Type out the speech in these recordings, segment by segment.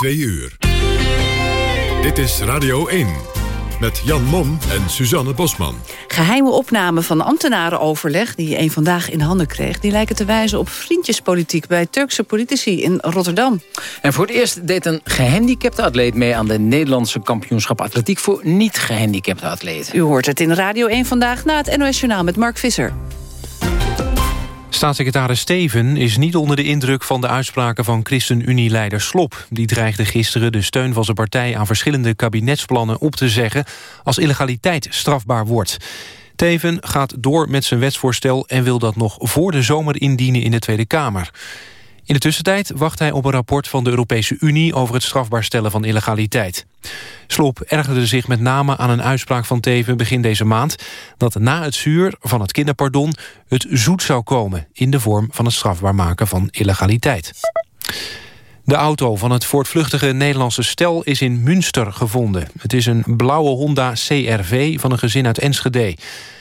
2 uur. Dit is Radio 1 met Jan Mom en Suzanne Bosman. Geheime opname van ambtenarenoverleg die een vandaag in handen kreeg... die lijken te wijzen op vriendjespolitiek bij Turkse politici in Rotterdam. En voor het eerst deed een gehandicapte atleet mee... aan de Nederlandse kampioenschap atletiek voor niet-gehandicapte atleten. U hoort het in Radio 1 vandaag na het NOS Journaal met Mark Visser. Staatssecretaris Steven is niet onder de indruk van de uitspraken van ChristenUnie-leider Slop. Die dreigde gisteren de steun van zijn partij aan verschillende kabinetsplannen op te zeggen als illegaliteit strafbaar wordt. Teven gaat door met zijn wetsvoorstel en wil dat nog voor de zomer indienen in de Tweede Kamer. In de tussentijd wacht hij op een rapport van de Europese Unie... over het strafbaar stellen van illegaliteit. Slop ergerde zich met name aan een uitspraak van Teven begin deze maand... dat na het zuur van het kinderpardon het zoet zou komen... in de vorm van het strafbaar maken van illegaliteit. De auto van het voortvluchtige Nederlandse stel is in Münster gevonden. Het is een blauwe Honda CRV van een gezin uit Enschede.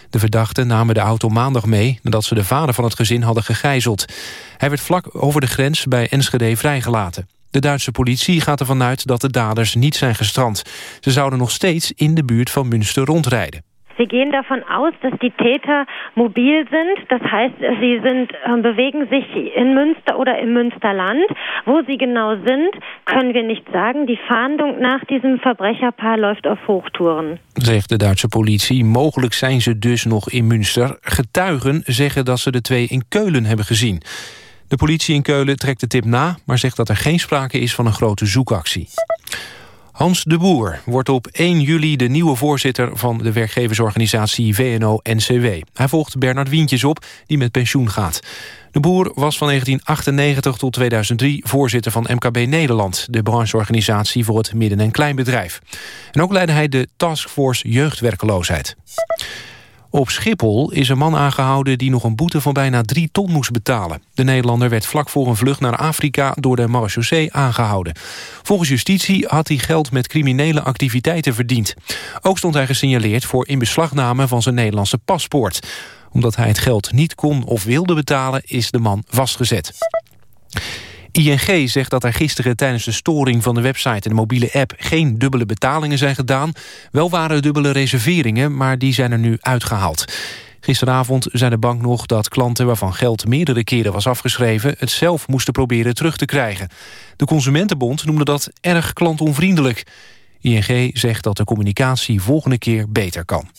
De verdachten namen de auto maandag mee... nadat ze de vader van het gezin hadden gegijzeld. Hij werd vlak over de grens bij Enschede vrijgelaten. De Duitse politie gaat ervan uit dat de daders niet zijn gestrand. Ze zouden nog steeds in de buurt van Münster rondrijden. Sie gehen davon aus, dass die Täter mobil sind. Das heißt, sie sind, äh, bewegen sich in Münster oder im Münsterland. Wo sie genau sind, können wir nicht sagen. Die Fahndung nach diesem Verbrecherpaar läuft auf Hochtouren. Zegt de Duitse politie. Mogelijk zijn ze dus nog in Münster. Getuigen zeggen dat ze de twee in Keulen hebben gezien. De politie in Keulen trekt de tip na... maar zegt dat er geen sprake is van een grote zoekactie. Hans de Boer wordt op 1 juli de nieuwe voorzitter... van de werkgeversorganisatie VNO-NCW. Hij volgt Bernard Wientjes op, die met pensioen gaat. De Boer was van 1998 tot 2003 voorzitter van MKB Nederland... de brancheorganisatie voor het midden- en kleinbedrijf. En ook leidde hij de Taskforce Jeugdwerkeloosheid. Op Schiphol is een man aangehouden die nog een boete van bijna 3 ton moest betalen. De Nederlander werd vlak voor een vlucht naar Afrika door de marechaussee aangehouden. Volgens justitie had hij geld met criminele activiteiten verdiend. Ook stond hij gesignaleerd voor inbeslagname van zijn Nederlandse paspoort. Omdat hij het geld niet kon of wilde betalen is de man vastgezet. ING zegt dat er gisteren tijdens de storing van de website en de mobiele app geen dubbele betalingen zijn gedaan. Wel waren er dubbele reserveringen, maar die zijn er nu uitgehaald. Gisteravond zei de bank nog dat klanten waarvan geld meerdere keren was afgeschreven... het zelf moesten proberen terug te krijgen. De Consumentenbond noemde dat erg klantonvriendelijk. ING zegt dat de communicatie volgende keer beter kan.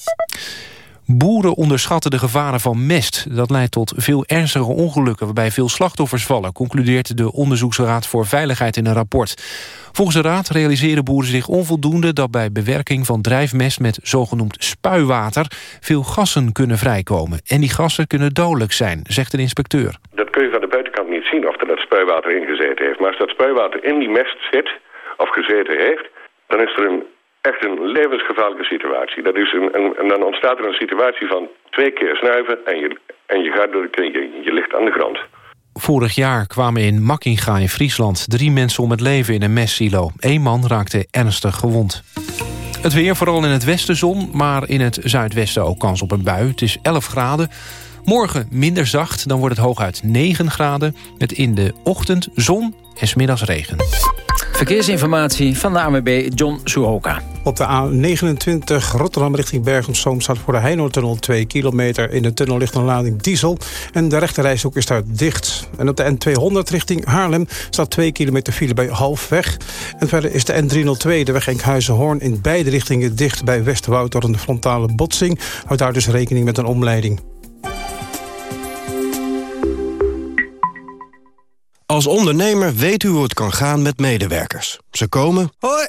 Boeren onderschatten de gevaren van mest. Dat leidt tot veel ernstige ongelukken waarbij veel slachtoffers vallen... concludeert de Onderzoeksraad voor Veiligheid in een rapport. Volgens de raad realiseren boeren zich onvoldoende... dat bij bewerking van drijfmest met zogenoemd spuiwater... veel gassen kunnen vrijkomen. En die gassen kunnen dodelijk zijn, zegt een inspecteur. Dat kun je van de buitenkant niet zien of er dat spuiwater in gezeten heeft. Maar als dat spuiwater in die mest zit, of gezeten heeft... dan is er een echt een levensgevaarlijke situatie. Dat is een, een, en dan ontstaat er een situatie van twee keer snuiven en je, en je gaat door de je, je ligt aan de grond. Vorig jaar kwamen in Makkinga in Friesland drie mensen om het leven in een mestsilo. Eén man raakte ernstig gewond. Het weer, vooral in het westen zon, maar in het zuidwesten ook kans op een bui. Het is 11 graden. Morgen minder zacht, dan wordt het hooguit 9 graden... met in de ochtend zon en smiddags regen. Verkeersinformatie van de ANWB John Suhoka. Op de A29 Rotterdam richting Bergen-op-Zoom staat voor de Heinoortunnel 2 kilometer. In de tunnel ligt een lading diesel en de rechterrijshoek is daar dicht. En op de N200 richting Haarlem staat 2 kilometer file bij Halfweg. En verder is de N302, de weg Enkhuizen-Hoorn, in beide richtingen dicht bij Westerwoud door een frontale botsing. Houd daar dus rekening met een omleiding. Als ondernemer weet u hoe het kan gaan met medewerkers. Ze komen, hoi,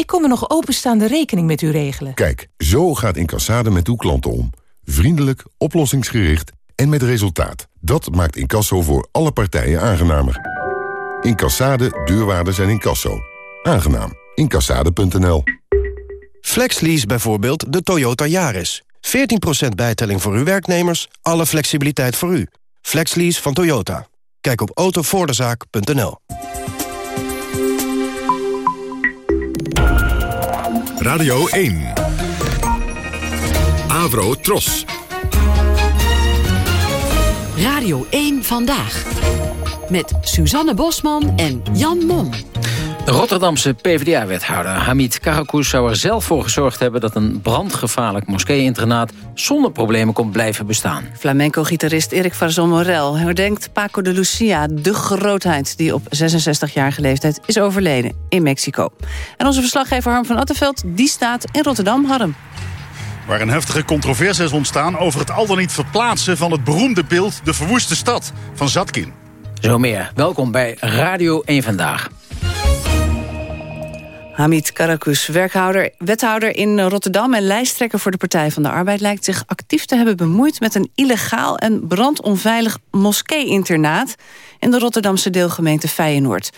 Ik kom een nog openstaande rekening met u regelen. Kijk, zo gaat Incassade met uw klanten om. Vriendelijk, oplossingsgericht en met resultaat. Dat maakt Incasso voor alle partijen aangenamer. Incassade, deurwaarders en incasso. Aangenaam. Incassade.nl Flexlease bijvoorbeeld de Toyota Yaris. 14% bijtelling voor uw werknemers, alle flexibiliteit voor u. Flexlease van Toyota. Kijk op autovoordezaak.nl. Radio 1. Avro Tros. Radio 1 Vandaag. Met Suzanne Bosman en Jan Mom. Rotterdamse PvdA-wethouder Hamid Karakous zou er zelf voor gezorgd hebben... dat een brandgevaarlijk moskee-internaat zonder problemen kon blijven bestaan. Flamenco-gitarist Erik Varzon Morel herdenkt Paco de Lucia... de grootheid die op 66-jarige leeftijd is overleden in Mexico. En onze verslaggever Harm van Attenveld die staat in Rotterdam. Harm. Waar een heftige controverse is ontstaan over het al dan niet verplaatsen van het beroemde beeld De Verwoeste Stad van Zatkin. Zo meer. Welkom bij Radio 1 Vandaag. Hamid Karakus, werkhouder, wethouder in Rotterdam... en lijsttrekker voor de Partij van de Arbeid... lijkt zich actief te hebben bemoeid met een illegaal... en brandonveilig moskee-internaat... in de Rotterdamse deelgemeente Feyenoord.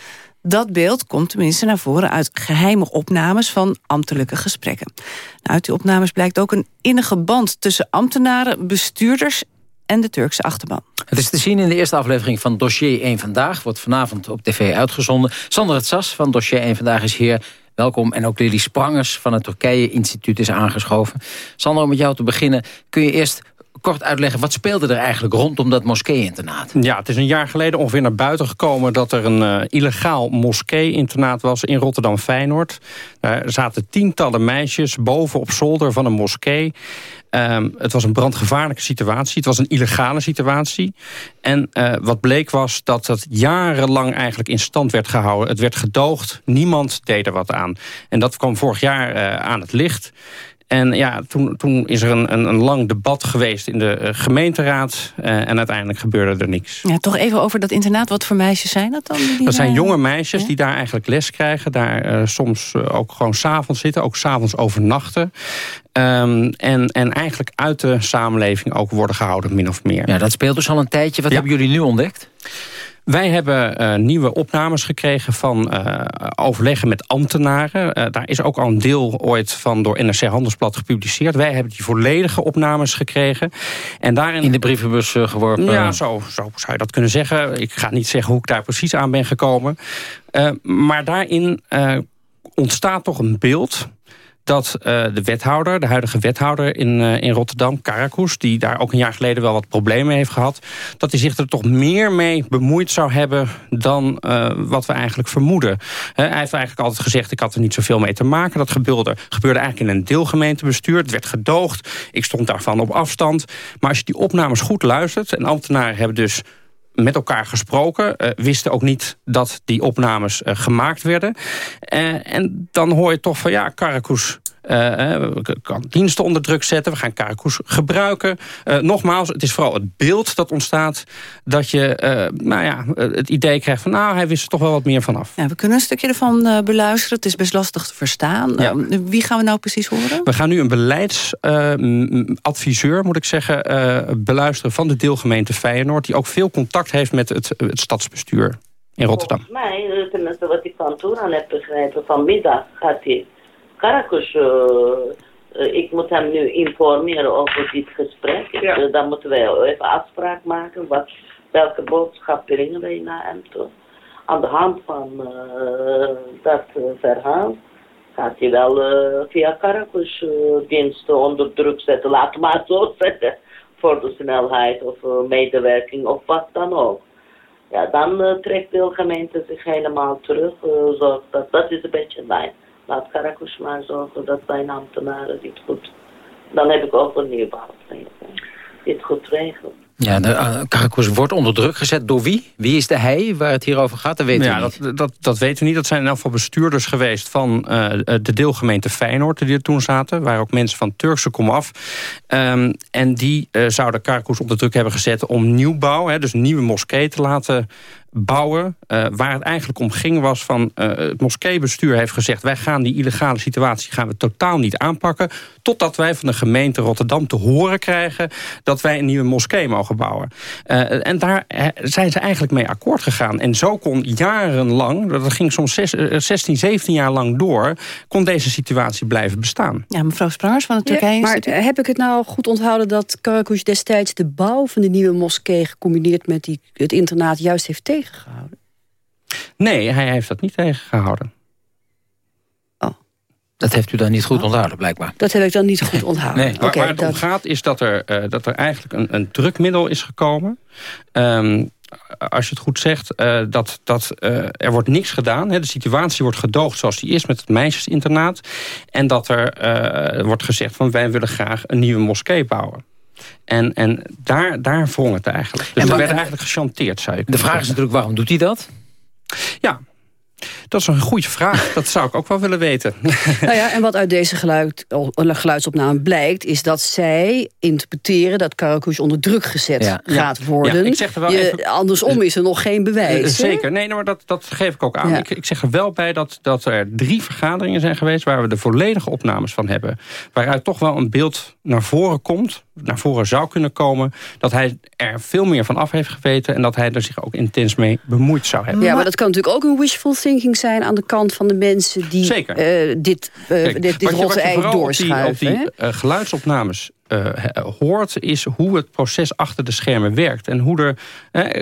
Dat beeld komt tenminste naar voren uit geheime opnames van ambtelijke gesprekken. Nou, uit die opnames blijkt ook een innige band tussen ambtenaren, bestuurders en de Turkse achterban. Het is te zien in de eerste aflevering van Dossier 1 Vandaag. Wordt vanavond op tv uitgezonden. Sander het Sas van Dossier 1 Vandaag is hier. Welkom. En ook Lily Sprangers van het Turkije Instituut is aangeschoven. Sander, om met jou te beginnen. Kun je eerst kort uitleggen, wat speelde er eigenlijk rondom dat moskee-internaat? Ja, het is een jaar geleden ongeveer naar buiten gekomen... dat er een uh, illegaal moskee-internaat was in Rotterdam-Feyenoord. Er zaten tientallen meisjes boven op zolder van een moskee. Um, het was een brandgevaarlijke situatie. Het was een illegale situatie. En uh, wat bleek was dat het jarenlang eigenlijk in stand werd gehouden. Het werd gedoogd. Niemand deed er wat aan. En dat kwam vorig jaar uh, aan het licht. En ja, toen, toen is er een, een, een lang debat geweest in de uh, gemeenteraad. Uh, en uiteindelijk gebeurde er niks. Ja, toch even over dat internaat. Wat voor meisjes zijn dat dan? Die dat zijn jonge meisjes ja? die daar eigenlijk les krijgen. Daar uh, soms ook gewoon s'avonds zitten. Ook s'avonds overnachten. Um, en, en eigenlijk uit de samenleving ook worden gehouden, min of meer. Ja, dat speelt dus al een tijdje. Wat ja. hebben jullie nu ontdekt? Wij hebben uh, nieuwe opnames gekregen van uh, overleggen met ambtenaren. Uh, daar is ook al een deel ooit van door NRC Handelsblad gepubliceerd. Wij hebben die volledige opnames gekregen. En daarin... In de brievenbus geworpen? Ja, zo, zo zou je dat kunnen zeggen. Ik ga niet zeggen hoe ik daar precies aan ben gekomen. maar daarin ontstaat toch een beeld dat uh, de wethouder, de huidige wethouder in, uh, in Rotterdam, Karakus... die daar ook een jaar geleden wel wat problemen heeft gehad... dat hij zich er toch meer mee bemoeid zou hebben dan uh, wat we eigenlijk vermoeden. hij heeft eigenlijk altijd gezegd, ik had er niet zoveel mee te maken. Dat gebeurde, gebeurde eigenlijk in een deelgemeentebestuur. Het werd gedoogd, ik stond daarvan op afstand. Maar als je die opnames goed luistert... en ambtenaren hebben dus met elkaar gesproken. Uh, wisten ook niet dat die opnames uh, gemaakt werden. Uh, en dan hoor je toch van ja, Karakus kan diensten onder druk zetten. We gaan Karakus gebruiken. nogmaals, het is vooral het beeld dat ontstaat... dat je nou ja, het idee krijgt van nou, hij wist er toch wel wat meer vanaf. Ja, we kunnen een stukje ervan beluisteren. Het is best lastig te verstaan. Ja. wie gaan we nou precies horen? We gaan nu een beleidsadviseur, moet ik zeggen... beluisteren van de deelgemeente Feyenoord... die ook veel contact heeft met het, het stadsbestuur in Rotterdam. Volgens mij, tenminste wat ik van toen aan heb begrepen, vanmiddag gaat hij Karakus, uh, ik moet hem nu informeren over dit gesprek. Ja. Uh, dan moeten wij even afspraak maken, wat, welke boodschap brengen wij naar hem toe. Aan de hand van dat verhaal gaat hij wel via Karakus diensten onder druk zetten, laat maar zo zeggen voor de snelheid of uh, medewerking of wat dan ook. Ja, dan uh, trekt de gemeente zich helemaal terug. Uh, zorgt dat, dat is een beetje mijn. Laat Karakus maar zorgen dat zijn ambtenaren dit goed. Dan heb ik ook een nieuwbouw. Dit goed regelen. Ja, de uh, Karakus wordt onder druk gezet. Door wie? Wie is de hij waar het hier over gaat? Dat weten ja, we niet. Dat, dat, dat weten we niet. Dat zijn in elk geval bestuurders geweest van uh, de deelgemeente Feyenoord... die er toen zaten. Waar ook mensen van Turkse komaf. Um, en die uh, zouden Karakus onder druk hebben gezet om nieuwbouw... Hè, dus een nieuwe moskee te laten bouwen. Uh, waar het eigenlijk om ging was van... Uh, het moskeebestuur heeft gezegd... wij gaan die illegale situatie gaan we totaal niet aanpakken... totdat wij van de gemeente Rotterdam te horen krijgen... dat wij een nieuwe moskee mogen bouwen. Uh, en daar zijn ze eigenlijk mee akkoord gegaan. En zo kon jarenlang, dat ging soms 16, 17 jaar lang door... kon deze situatie blijven bestaan. Ja, mevrouw Sprangers van de Turkije. Ja, maar heb ik het nou goed onthouden dat Karakush destijds... de bouw van de nieuwe moskee gecombineerd met die, het internaat juist heeft tegen tegengehouden? Nee, hij heeft dat niet tegengehouden. Oh. Dat heeft u dan niet goed oh. onthouden, blijkbaar. Dat heb ik dan niet goed onthouden. Nee. waar, het om gaat is dat er, uh, dat er eigenlijk een, een drukmiddel is gekomen. Um, als je het goed zegt, uh, dat, dat uh, er wordt niks gedaan. Hè. De situatie wordt gedoogd zoals die is met het meisjesinternaat. En dat er wordt gezegd van wij willen graag een nieuwe moskee bouwen. En, en daar, daar wrong het eigenlijk. Dus en we werden eigenlijk gechanteerd, zou je De vraag is natuurlijk, waarom doet hij dat? Ja, dat is een goede vraag. Dat zou ik ook wel willen weten. Nou ja, en wat uit deze geluid, geluidsopname blijkt... is dat zij interpreteren dat Karakush onder druk gezet gaat worden. Ja, ik zeg er wel even... Andersom is er nog geen bewijs. Uh, zeker, nee, maar dat, dat geef ik ook aan. Ik, ik, zeg er wel bij dat, dat er drie vergaderingen zijn geweest... waar we de volledige opnames van hebben. Waaruit toch wel een beeld naar voren komt... naar voren zou kunnen komen... dat hij er veel meer van af heeft geweten... en dat hij er zich ook intens mee bemoeid zou hebben. Ja, maar dat kan natuurlijk ook een wishful thinking zijn aan de kant van de mensen die uh, dit, uh, Kijk, dit, dit rotte ei doorschuiven. Op die, op die uh, geluidsopnames uh, hoort... is hoe het proces achter de schermen werkt. En hoe er...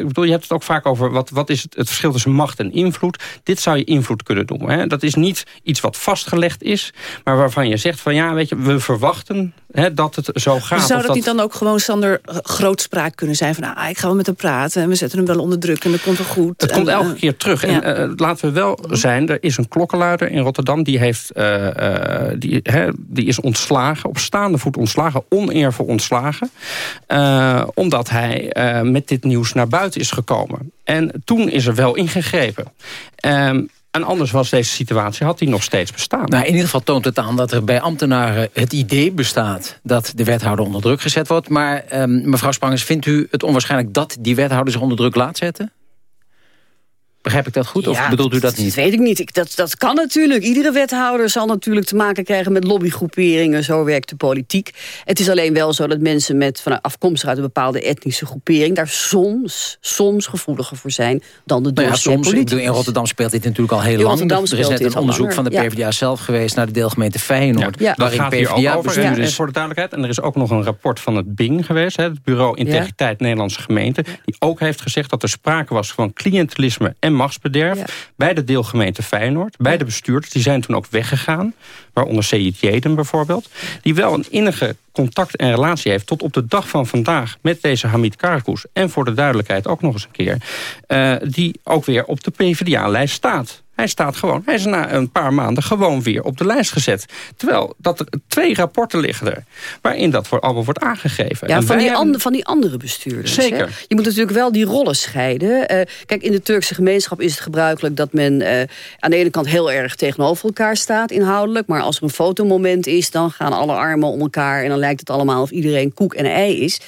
Ik bedoel, je hebt het ook vaak over... wat, wat is het, het verschil tussen macht en invloed. Dit zou je invloed kunnen doen. Hè? Dat is niet iets wat vastgelegd is... maar waarvan je zegt van ja, weet je, we verwachten hè, dat het zo gaat. Zou dat, niet dan ook gewoon Sander grootspraak kunnen zijn... van ah, ik ga wel met hem praten en we zetten hem wel onder druk... en dat komt wel goed. Het komt elke keer terug. En uh, laten we wel zijn, er is een klokkenluider in Rotterdam... die, heeft, die, hè, die is ontslagen, op staande voet ontslagen oneervol ontslagen. Uh, omdat hij uh, met dit nieuws naar buiten is gekomen. En toen is er wel ingegrepen. Um, en anders was deze situatie, had die nog steeds bestaan. Nou, in ieder geval toont het aan dat er bij ambtenaren het idee bestaat... dat de wethouder onder druk gezet wordt. Maar um, mevrouw Spangers, vindt u het onwaarschijnlijk dat die wethouder zich onder druk laat zetten? Begrijp ik dat goed of bedoelt u dat niet? Dat weet ik niet. Ik, dat, dat kan natuurlijk. Iedere wethouder zal natuurlijk te maken krijgen met lobbygroeperingen. Zo werkt de politiek. Het is alleen wel zo dat mensen met van afkomstig uit een bepaalde etnische groepering... daar soms, soms gevoeliger voor zijn dan de nou ja, soms, in Rotterdam speelt dit natuurlijk al heel in lang. Er is net een onderzoek van de PvdA zelf geweest... naar de deelgemeente Feyenoord. Ja. Waarin PvdA over, bestuurders... voor de duidelijkheid. En er is ook nog een rapport van het BING geweest. het Bureau Integriteit Nederlandse Gemeente. Die ook heeft gezegd dat er sprake was van cliëntelisme en machtsbederf... bij de deelgemeente Feyenoord, bij de bestuurders. Die zijn toen ook weggegaan, waaronder Seyit Jeden bijvoorbeeld... die wel een innige contact en relatie heeft tot op de dag van vandaag... met deze Hamid Karakous. En voor de duidelijkheid ook nog eens een keer... Uh, die ook weer op de PvdA-lijst staat. Hij staat gewoon, hij is na een paar maanden gewoon weer op de lijst gezet. Terwijl dat er twee rapporten liggen er, waarin dat voor, allemaal wordt aangegeven. Ja, van die, andere, van die andere bestuurders. Zeker. Hè? Je moet natuurlijk wel die rollen scheiden. Uh, kijk, in de Turkse gemeenschap is het gebruikelijk dat men uh, aan de ene kant heel erg tegenover elkaar staat inhoudelijk. Maar als er een fotomoment is, dan gaan alle armen om elkaar en dan lijkt het allemaal of iedereen koek en ei is.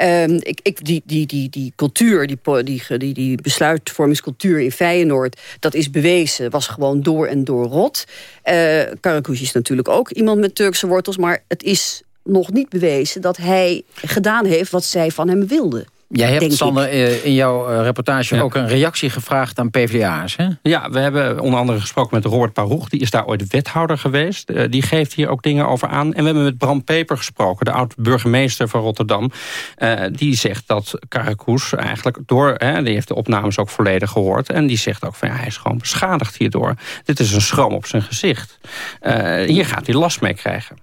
Uh, ik, ik, die, die, die, die cultuur, die, die, die, die besluitvormingscultuur in Feyenoord, dat is bewezen was gewoon door en door rot. Uh, is natuurlijk ook iemand met Turkse wortels... maar het is nog niet bewezen dat hij gedaan heeft wat zij van hem wilden. Jij hebt, Sander, eh, in jouw eh, reportage ook een reactie gevraagd aan PvdA's, hè? Ja, we hebben onder andere gesproken met Robert Paroeg. Die is daar ooit wethouder geweest. Uh, die geeft hier ook dingen over aan. En we hebben met Bram Peper gesproken, de oud-burgemeester van Rotterdam. Uh, die zegt dat Karakoes eigenlijk door... Hè, die heeft de opnames ook volledig gehoord. En die zegt ook van ja, hij is gewoon beschadigd hierdoor. Dit is een schram op zijn gezicht. hier gaat hij last mee krijgen.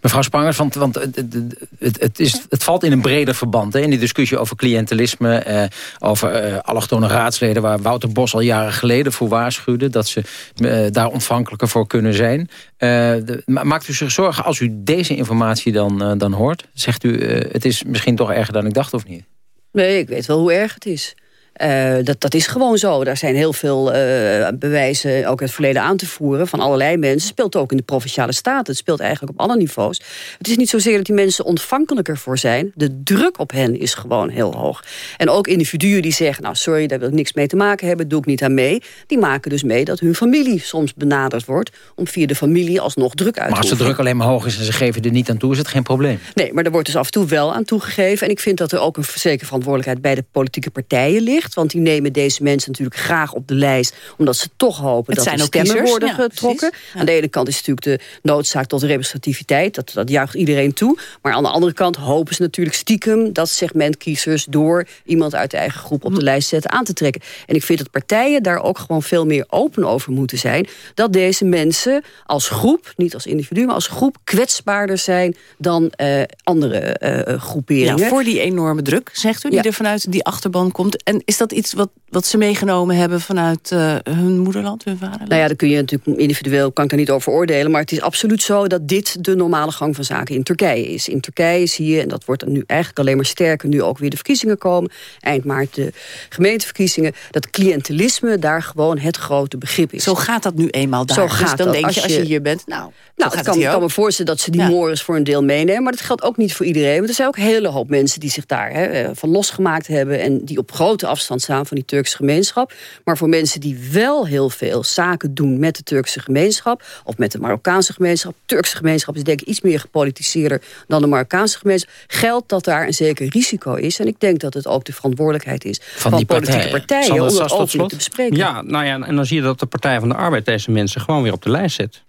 Mevrouw Spangers, want, want het, het, is, het valt in een breder verband. Hè, in die discussie over cliëntelisme. Eh, over eh, allochtone raadsleden waar Wouter Bos al jaren geleden voor waarschuwde. Dat ze eh, daar ontvankelijker voor kunnen zijn. Eh, maakt u zich zorgen als u deze informatie dan, eh, dan hoort? Zegt u het is misschien toch erger dan ik dacht of niet? Nee, ik weet wel hoe erg het is. Uh, dat, dat is gewoon zo. Daar zijn heel veel uh, bewijzen, ook het verleden aan te voeren... van allerlei mensen. Het speelt ook in de provinciale staten. Het speelt eigenlijk op alle niveaus. Het is niet zozeer dat die mensen ontvankelijker voor zijn. De druk op hen is gewoon heel hoog. En ook individuen die zeggen... nou, sorry, daar wil ik niks mee te maken hebben, doe ik niet aan mee. Die maken dus mee dat hun familie soms benaderd wordt... om via de familie alsnog druk uit te Maar als de druk alleen maar hoog is en ze geven er niet aan toe... is het geen probleem? Nee, maar er wordt dus af en toe wel aan toegegeven. En ik vind dat er ook een zekere verantwoordelijkheid... bij de politieke partijen ligt. Want die nemen deze mensen natuurlijk graag op de lijst... omdat ze toch hopen dat de stemmen worden getrokken. Aan de ene kant is natuurlijk de noodzaak tot representativiteit. Dat, dat juicht iedereen toe. Maar aan de andere kant hopen ze natuurlijk stiekem... dat segment kiezers door iemand uit de eigen groep op de lijst zetten aan te trekken. En ik vind dat partijen daar ook gewoon veel meer open over moeten zijn. Dat deze mensen als groep, niet als individu... maar als groep kwetsbaarder zijn dan uh, andere uh, groeperingen. Ja, voor die enorme druk, zegt u, die er vanuit die achterban komt. En is dat iets wat, wat ze meegenomen hebben vanuit uh, hun moederland, hun vaderland? Nou ja, daar kun je natuurlijk individueel, kan ik er niet over oordelen... maar het is absoluut zo dat dit de normale gang van zaken in Turkije is. In Turkije zie je, en dat wordt nu eigenlijk alleen maar sterker... nu ook weer de verkiezingen komen, eind maart de gemeenteverkiezingen... dat cliëntelisme daar gewoon het grote begrip is. Zo gaat dat nu eenmaal daar. Zo dus gaat dan dat. denk je, als je hier bent, nou... Nou, ik kan, kan, me voorstellen dat ze die ja. mores voor een deel meenemen. Maar dat geldt ook niet voor iedereen. Want er zijn ook een hele hoop mensen die zich daar hè, eh, van losgemaakt hebben... en die op grote afstand staan van die Turkse gemeenschap. Maar voor mensen die wel heel veel zaken doen met de Turkse gemeenschap... of met de Marokkaanse gemeenschap. De Turkse gemeenschap is denk ik iets meer gepolitiseerder dan de Marokkaanse gemeenschap. Geldt dat daar een zeker risico is. En ik denk dat het ook de verantwoordelijkheid is van, van die politieke partijen... partijen om dat openlijk te bespreken. Ja, nou ja, en dan zie je dat de Partij van de Arbeid deze mensen gewoon weer op de lijst zet.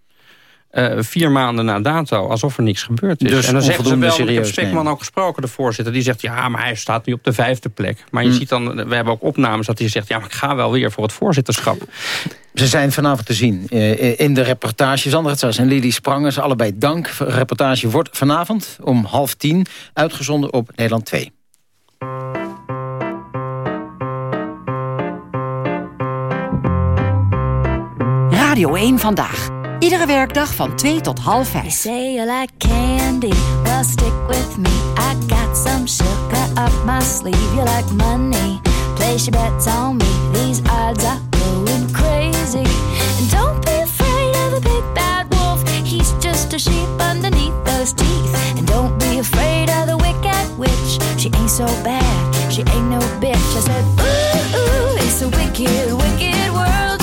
Uh, vier maanden na dato, alsof er niks gebeurd is. Dus en dan zeggen ze wel, serieus ik heb Spekman ook gesproken, de voorzitter, die zegt, ja, maar hij staat nu op de vijfde plek. Maar je mm. ziet dan, we hebben ook opnames dat hij zegt, ja, maar ik ga wel weer voor het voorzitterschap. Ze zijn vanavond te zien uh, in de reportage. Sander Hetzas en Lili Sprangers, allebei dank. De reportage wordt vanavond om half tien uitgezonden op Nederland 2. Radio 1 Vandaag. Iedere werkdag van 2 tot half 5. You say you like candy, well stick with me. I got some sugar up my sleeve. You like money, place your bets on me. These odds are going crazy. And don't be afraid of the big bad wolf. He's just a sheep underneath those teeth. And don't be afraid of the wicked witch. She ain't so bad, she ain't no bitch. I said, ooh, ooh it's a wicked, wicked world.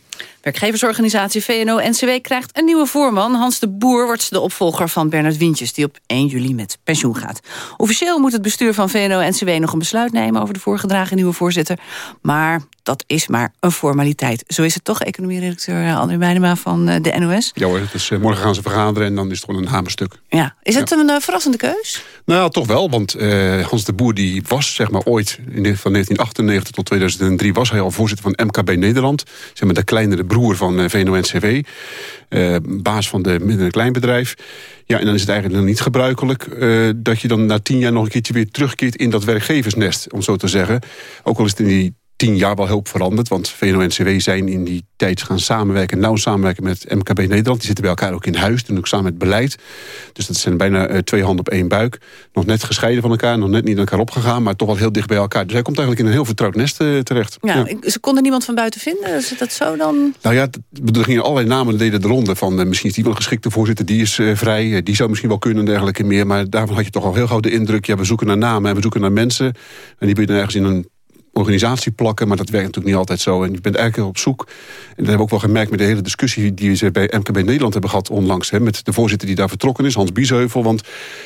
Werkgeversorganisatie VNO-NCW krijgt een nieuwe voorman. Hans de Boer wordt de opvolger van Bernard Wientjes... die op 1 juli met pensioen gaat. Officieel moet het bestuur van VNO-NCW nog een besluit nemen... over de voorgedragen nieuwe voorzitter. Maar dat is maar een formaliteit. Zo is het toch, economie-redacteur eh, André Meijnema van eh, de NOS? Ja hoor, dus, uh, morgen gaan ze vergaderen en dan is het gewoon een hamerstuk. Ja. Is het een uh, verrassende keus? Nou, toch wel, want uh, Hans de Boer die was zeg maar ooit... In de, van 1998 tot 2003 was hij al voorzitter van MKB Nederland. Zeg maar de kleinere broer van uh, VNO-NCW. baas van de midden- en kleinbedrijf. Ja, en dan is het eigenlijk nog niet gebruikelijk... dat je dan na tien jaar nog een keertje weer terugkeert in dat werkgeversnest. Om zo te zeggen. Ook al is het in die tien jaar wel heel veranderd. Want VNO-NCW zijn in die tijd gaan samenwerken, nauw samenwerken met MKB Nederland. Die zitten bij elkaar ook in huis, doen ook samen met beleid. Dus dat zijn bijna uh, twee handen op één buik. Nog net gescheiden van elkaar, nog net niet aan elkaar opgegaan, maar toch wel heel dicht bij elkaar. Dus hij komt eigenlijk in een heel vertrouwd nest uh, terecht. Ja, ja, Ze konden niemand van buiten vinden, is dat zo dan? Nou ja, er gingen allerlei namen deden de ronde. Van, uh, misschien is die wel een geschikte voorzitter, die is vrij. die zou misschien wel kunnen en dergelijke meer. Maar daarvan had je toch al heel gauw de indruk, ja, we zoeken naar namen en we zoeken naar mensen. En die ben je ergens in een organisatie plakken, maar dat werkt natuurlijk niet altijd zo. En je bent eigenlijk op zoek. En dat hebben we ook wel gemerkt met de hele discussie die ze bij MKB Nederland hebben gehad onlangs. Hè, met de voorzitter die daar vertrokken is, Hans Biesheuvel. Want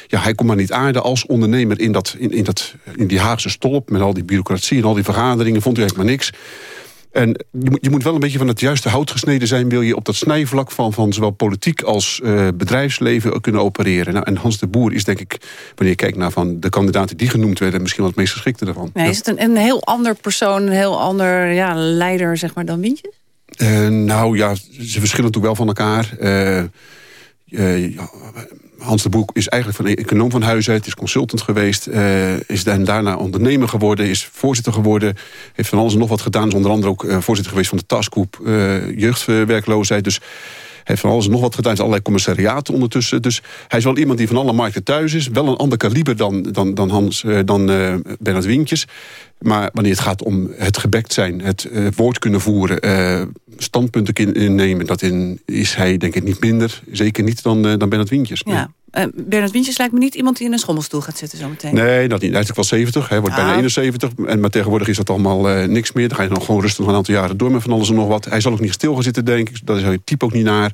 ja, hij kon maar niet aarden als ondernemer in, dat, in, in, dat, in die Haagse stolp. Met al die bureaucratie en al die vergaderingen vond hij eigenlijk maar niks. En je moet, je moet wel een beetje van het juiste hout gesneden zijn... wil je op dat snijvlak van, van zowel politiek als uh, bedrijfsleven kunnen opereren. Nou, en Hans de Boer is denk ik, wanneer je kijkt naar van de kandidaten die genoemd werden... misschien wel het meest geschikte daarvan. Nee, ja. Is het een, een heel ander persoon, een heel ander ja, leider zeg maar, dan Wintjes? Uh, nou ja, ze verschillen natuurlijk wel van elkaar... Uh, ja, Hans de Boek is eigenlijk van econoom van huis uit, is consultant geweest, uh, is dan daarna ondernemer geworden, is voorzitter geworden, heeft van alles en nog wat gedaan, is onder andere ook uh, voorzitter geweest van de taskgroep jeugdwerkloosheid. Dus heeft van alles en nog wat gedaan. Is allerlei commissariaten ondertussen. Dus hij is wel iemand die van alle markten thuis is. Wel een ander kaliber dan, dan, dan, Hans, dan Bernard Wientjes. Maar wanneer het gaat om het gebekt zijn, het uh, woord kunnen voeren... Uh, standpunten innemen, dat in, is hij denk ik niet minder. Zeker niet dan, dan Bernard Wientjes. Ja. Uh, Bernard Wientjes lijkt me niet iemand die in een schommelstoel gaat zitten zometeen. Nee, dat niet. Hij is wel 70. Hij wordt ah. bijna 71. En, maar tegenwoordig is dat allemaal uh, niks meer. Dan ga je nog gewoon rustig een aantal jaren door met van alles en nog wat. Hij zal ook niet stil gaan zitten, denk ik. Daar is hij type ook niet naar.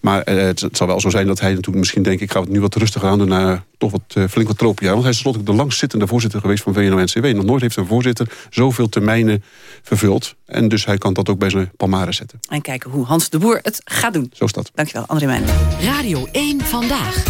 Maar uh, het, het, zal wel zo zijn dat hij natuurlijk misschien denkt... ik ga het nu wat rustiger aan doen naar toch wat, flink wat tropenjaar. Want hij is tenslotte de langstzittende voorzitter geweest van VNO-NCW. Nog nooit heeft een voorzitter zoveel termijnen vervuld. En dus hij kan dat ook bij zijn palmaren zetten. En kijken hoe Hans de Boer het gaat doen. Zo is dat. Dankjewel, André Meijnen. Radio 1 Vandaag.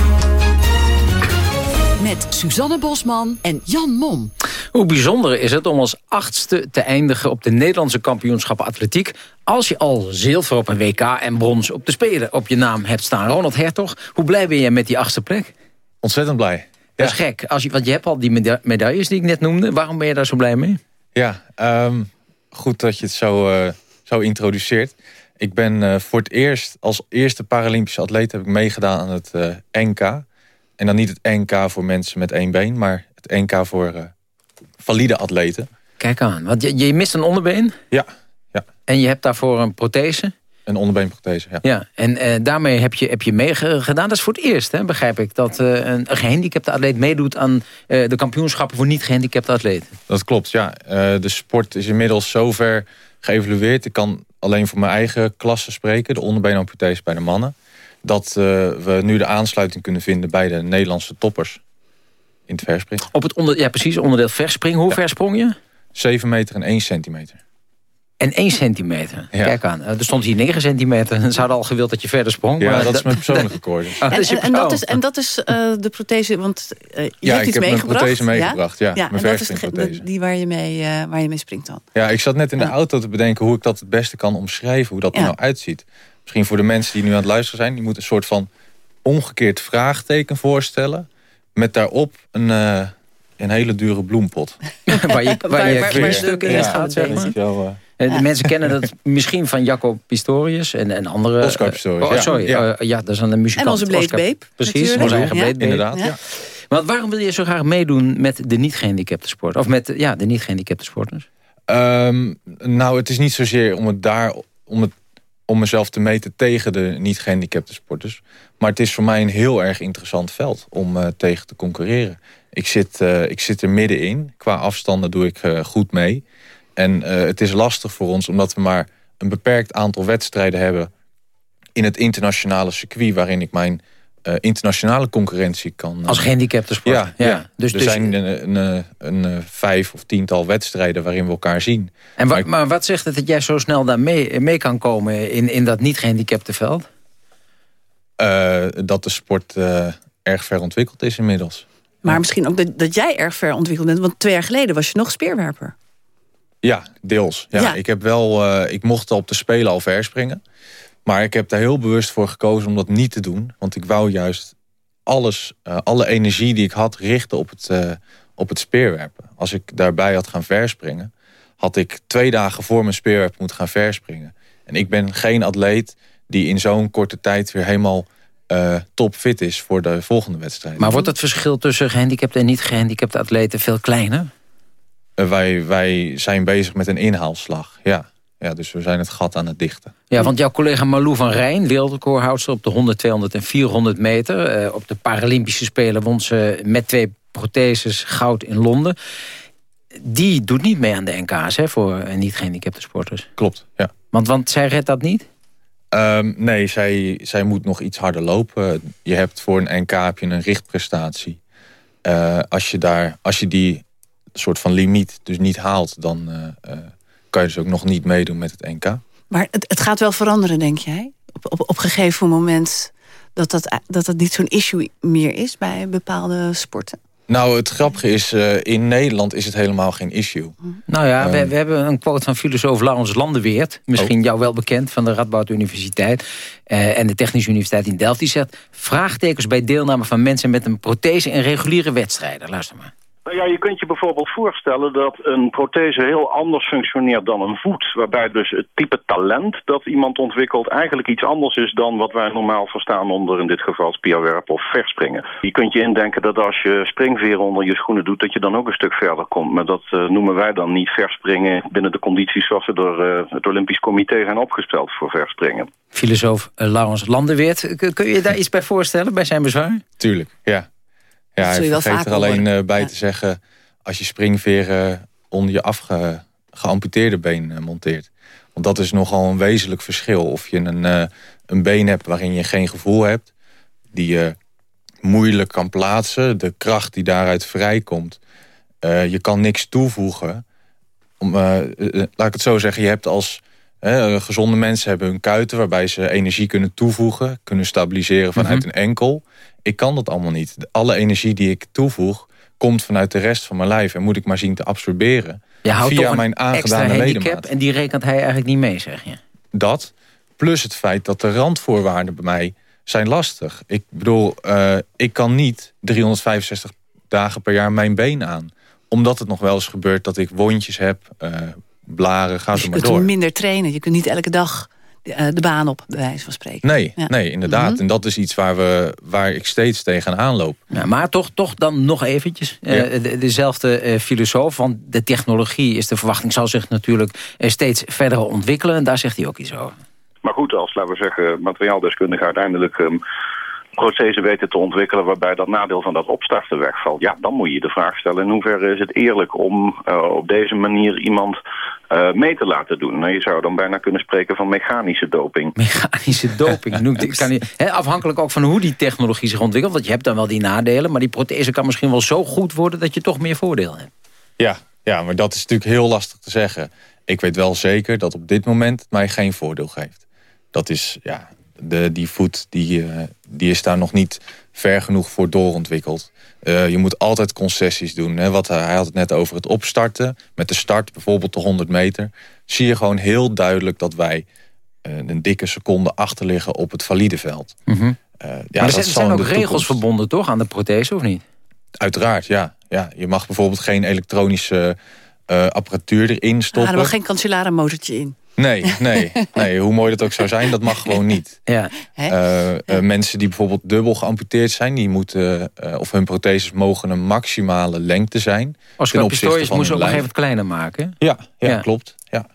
Met Suzanne Bosman en Jan Mom. Hoe bijzonder is het om als achtste te eindigen op de Nederlandse kampioenschappen atletiek... als je al zilver op een WK en brons op de Spelen op je naam hebt staan. Ronald Hertog, hoe blij ben je met die achtste plek? Ontzettend blij. Dat is gek, als je, want je hebt al die meda medailles die ik net noemde. Waarom ben je daar zo blij mee? Ja, um, goed dat je het zo, uh, zo introduceert. Ik ben uh, voor het eerst als eerste Paralympische atleet heb ik meegedaan aan het uh, NK. En dan niet het NK voor mensen met één been, maar het NK voor valide atleten. Kijk aan, want je, je, mist een onderbeen? Ja, ja. En je hebt daarvoor een prothese? Een onderbeenprothese, ja. ja en uh, daarmee heb je, heb je meegedaan. Dat is voor het eerst, hè, begrijp ik, dat uh, een, een gehandicapte atleet meedoet aan uh, de kampioenschappen voor niet gehandicapte atleten. Dat klopt, ja. de sport is inmiddels zover geëvalueerd. Ik kan alleen voor mijn eigen klasse spreken, de onderbeenamputese bij de mannen dat we nu de aansluiting kunnen vinden bij de Nederlandse toppers in het verspringen. Op het onder, ja, precies, onderdeel verspringen. Hoe ja. ver sprong je? 7 meter en 1 centimeter. En 1 centimeter. Ja. Kijk aan. Er stond hier 9 centimeter. Dan zouden al gewild dat je verder sprong. Ja, maar dat is mijn persoonlijke record. Oh, en, en, en, dat is, en dat is uh, de prothese, want uh, je ja, hebt iets ik heb meegebracht. mijn prothese meegebracht. Ja, ja mijn en dat is de, die waar je, mee, uh, waar je mee springt dan. Ja, ik zat net in de auto te bedenken hoe ik dat het beste kan omschrijven. Hoe dat er nou uitziet. Misschien voor de mensen die nu aan het luisteren zijn. Die moeten een soort van omgekeerd vraagteken voorstellen. Met daarop een, uh, een hele dure bloempot. waar je, waar je waar, waar stukken in ja, gaat, zeg maar. Uh, de mensen kennen dat misschien van Jacob Pistorius en, en andere... Oscar Pistorius, oh, sorry, ja. Uh, ja, dat is een muzikant. En onze bleedbeep. Precies, onze eigen bleedbeep. Inderdaad, ja. Maar waarom wil je zo graag meedoen met de niet-gehandicapte sport? Of met ja, de niet-gehandicapte sporters? Um, nou, het is niet zozeer om het daar... Om het om mezelf te meten tegen de niet-gehandicapte sporters. Maar het is voor mij een heel erg interessant veld om uh, tegen te concurreren. Ik zit, uh, ik zit er middenin. Qua afstanden doe ik uh, goed mee. En het is lastig voor ons omdat we maar een beperkt aantal wedstrijden hebben... in het internationale circuit... waarin ik mijn uh, internationale concurrentie kan... Uh, Als gehandicapte sport. Ja, ja. ja. Dus, er dus... zijn een, een, een, vijf of tiental wedstrijden waarin we elkaar zien. En maar, maar wat zegt het dat jij zo snel daar mee, mee kan komen... in, in dat niet gehandicapte veld? Uh, dat de sport erg ver ontwikkeld is inmiddels. Maar misschien ook dat, dat jij erg ver ontwikkeld bent. Want twee jaar geleden was je nog speerwerper. Ja, deels. Ja, ja. Ik, heb wel, uh, ik mocht op de Spelen al verspringen. Maar ik heb daar heel bewust voor gekozen om dat niet te doen. Want ik wou juist alles, uh, alle energie die ik had richten op het, uh, op het speerwerpen. Als ik daarbij had gaan verspringen... had ik twee dagen voor mijn speerwerp moeten gaan verspringen. En ik ben geen atleet die in zo'n korte tijd weer helemaal uh, topfit is voor de volgende wedstrijd. Maar wordt het verschil tussen gehandicapte en niet gehandicapte atleten veel kleiner? Uh, wij, wij zijn bezig met een inhaalslag, ja. ja. Dus we zijn het gat aan het dichten. Ja, want jouw collega Malou van Rijn, wereldrecordhoudster op de 100, 200 en 400 meter. Uh, op de Paralympische Spelen won ze met twee protheses goud in Londen. Die doet niet mee aan de NK's hè, voor niet gehandicapte sporters. Klopt, ja. Want, want zij redt dat niet? Um, nee, zij, zij moet nog iets harder lopen. Je hebt voor een NK heb je een richtprestatie. Uh, als, je daar, als je die soort van limiet dus niet haalt... dan uh, uh, kan je dus ook nog niet meedoen met het NK. Maar het, het gaat wel veranderen, denk jij? Op, op, op een gegeven moment dat dat, dat, dat niet zo'n issue meer is... bij bepaalde sporten? Nou, het grappige is, uh, in Nederland is het helemaal geen issue. Nou ja, we, we, hebben een quote van filosoof Laurens Landenweert. Misschien oh. jou wel bekend, van de Radboud Universiteit. Uh, en de Technische Universiteit in Delft. Die zegt, vraagtekens bij deelname van mensen met een prothese in reguliere wedstrijden. Luister maar. Nou ja, je kunt je bijvoorbeeld voorstellen dat een prothese heel anders functioneert dan een voet. Waarbij dus het type talent dat iemand ontwikkelt eigenlijk iets anders is dan wat wij normaal verstaan onder in dit geval spierwerp of verspringen. Je kunt je indenken dat als je springveren onder je schoenen doet, dat je dan ook een stuk verder komt. Maar dat uh, noemen wij dan niet verspringen binnen de condities zoals ze door uh, het Olympisch Comité zijn opgesteld voor verspringen. Filosoof uh, Laurens Landenweert, kun je daar iets bij voorstellen bij zijn bezwaar? Tuurlijk, ja. Ja, hij vergeet er alleen uh, bij ja. te zeggen... als je springveren onder je afgeamputeerde been uh, monteert. Want dat is nogal een wezenlijk verschil. Of je een, uh, een been hebt waarin je geen gevoel hebt... die je moeilijk kan plaatsen. De kracht die daaruit vrijkomt. je kan niks toevoegen. Om, laat ik het zo zeggen, je hebt als... gezonde mensen hebben hun kuiten waarbij ze energie kunnen toevoegen... kunnen stabiliseren vanuit mm -hmm. een enkel ik kan dat allemaal niet. Alle energie die ik toevoeg komt vanuit de rest van mijn lijf... en moet ik maar zien te absorberen via mijn aangedane ledemaat. En die rekent hij eigenlijk niet mee, zeg je? Dat, plus het feit dat de randvoorwaarden bij mij zijn lastig. Ik bedoel, uh, ik kan niet 365 dagen per jaar mijn been aan. Omdat het nog wel eens gebeurt dat ik wondjes heb, uh, blaren, ga dus zo maar door. Je kunt minder trainen, je kunt niet elke dag de, de baan op, bij wijze van spreken. Nee, ja. nee inderdaad. Mm -hmm. En dat is iets waar, we, waar ik steeds tegenaan loop. Ja, maar toch, toch dan nog eventjes. Ja. Uh, de, dezelfde uh, filosoof, want de technologie is de verwachting... zal zich natuurlijk uh, steeds verder ontwikkelen. En daar zegt hij ook iets over. Maar goed, als, laten we zeggen, materiaaldeskundige uiteindelijk... Um, prothese weten te ontwikkelen waarbij dat nadeel van dat opstarten wegvalt. Ja, dan moet je de vraag stellen in hoeverre is het eerlijk om uh, op deze manier iemand uh, mee te laten doen. Nou, je zou dan bijna kunnen spreken van mechanische doping. Mechanische doping noemt kan je, he, Afhankelijk ook van hoe die technologie zich ontwikkelt. Want je hebt dan wel die nadelen, maar die prothese kan misschien wel zo goed worden dat je toch meer voordeel hebt. Ja, ja maar dat is natuurlijk heel lastig te zeggen. Ik weet wel zeker dat op dit moment het mij geen voordeel geeft. Dat is, ja, de, die voet die, uh, die is daar nog niet ver genoeg voor doorontwikkeld. Uh, je moet altijd concessies doen. Hè? Wat, hij had het net over het opstarten. Met de start, bijvoorbeeld de 100 meter... zie je gewoon heel duidelijk dat wij uh, een dikke seconde achter liggen op het valide veld. Mm -hmm. ja, maar er zijn, zijn ook regels toekomst. verbonden toch aan de prothese, of niet? Uiteraard, ja. ja. Je mag bijvoorbeeld geen elektronische apparatuur erin stoppen. Ah, er mag geen kansellarenmotortje in. Nee, nee, nee, hoe mooi dat ook zou zijn, dat mag gewoon niet. Ja. Uh, uh, mensen die bijvoorbeeld dubbel geamputeerd zijn... die moeten, uh, of hun protheses mogen een maximale lengte zijn. Oscar Pistorius moest ook nog even het kleiner maken. Ja, ja, ja, klopt. Ja.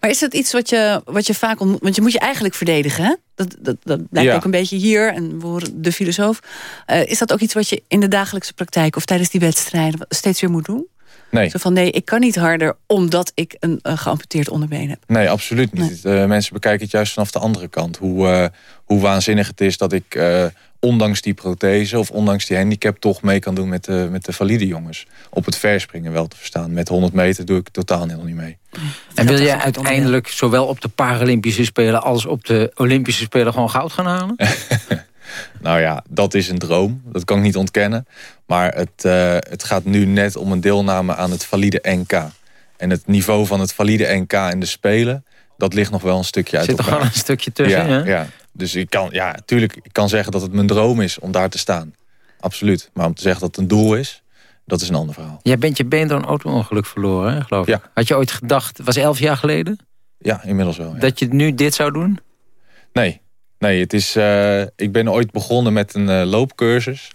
Maar is dat iets wat je, wat je vaak ontmoet? Want je moet je eigenlijk verdedigen, hè? Dat, dat, dat blijkt ja. ook een beetje hier, en we horen de filosoof. is dat ook iets wat je in de dagelijkse praktijk... of tijdens die wedstrijden steeds weer moet doen? Nee. Zo van, nee, ik kan niet harder omdat ik een, een geamputeerd onderbeen heb. Nee, absoluut niet. Eh, mensen bekijken het juist vanaf de andere kant. Hoe, eh, hoe waanzinnig het is dat ik eh, ondanks die prothese... of ondanks die handicap toch mee kan doen met de, met de valide jongens. Op het verspringen wel te verstaan. Met 100 meter doe ik totaal nog niet mee. En wil jij uiteindelijk zowel op de Paralympische Spelen... als op de Olympische Spelen gewoon goud gaan halen? Nou ja, dat is een droom. Dat kan ik niet ontkennen. Maar het, eh, het gaat nu net om een deelname aan het valide NK. En het niveau van het valide NK in de Spelen... dat ligt nog wel een stukje uit Zit er elkaar. gewoon een stukje tussen, ja, hè? ja. Dus ik kan, ja, tuurlijk, ik kan zeggen dat het mijn droom is om daar te staan. Absoluut. Maar om te zeggen dat het een doel is, dat is een ander verhaal. Jij bent je been door een auto-ongeluk verloren, hè, geloof ik. Had je ooit gedacht, het was elf jaar geleden... Ja, inmiddels wel. ja. dat je nu dit zou doen? Nee, nee het is, eh, ik ben ooit begonnen met een eh, loopcursus.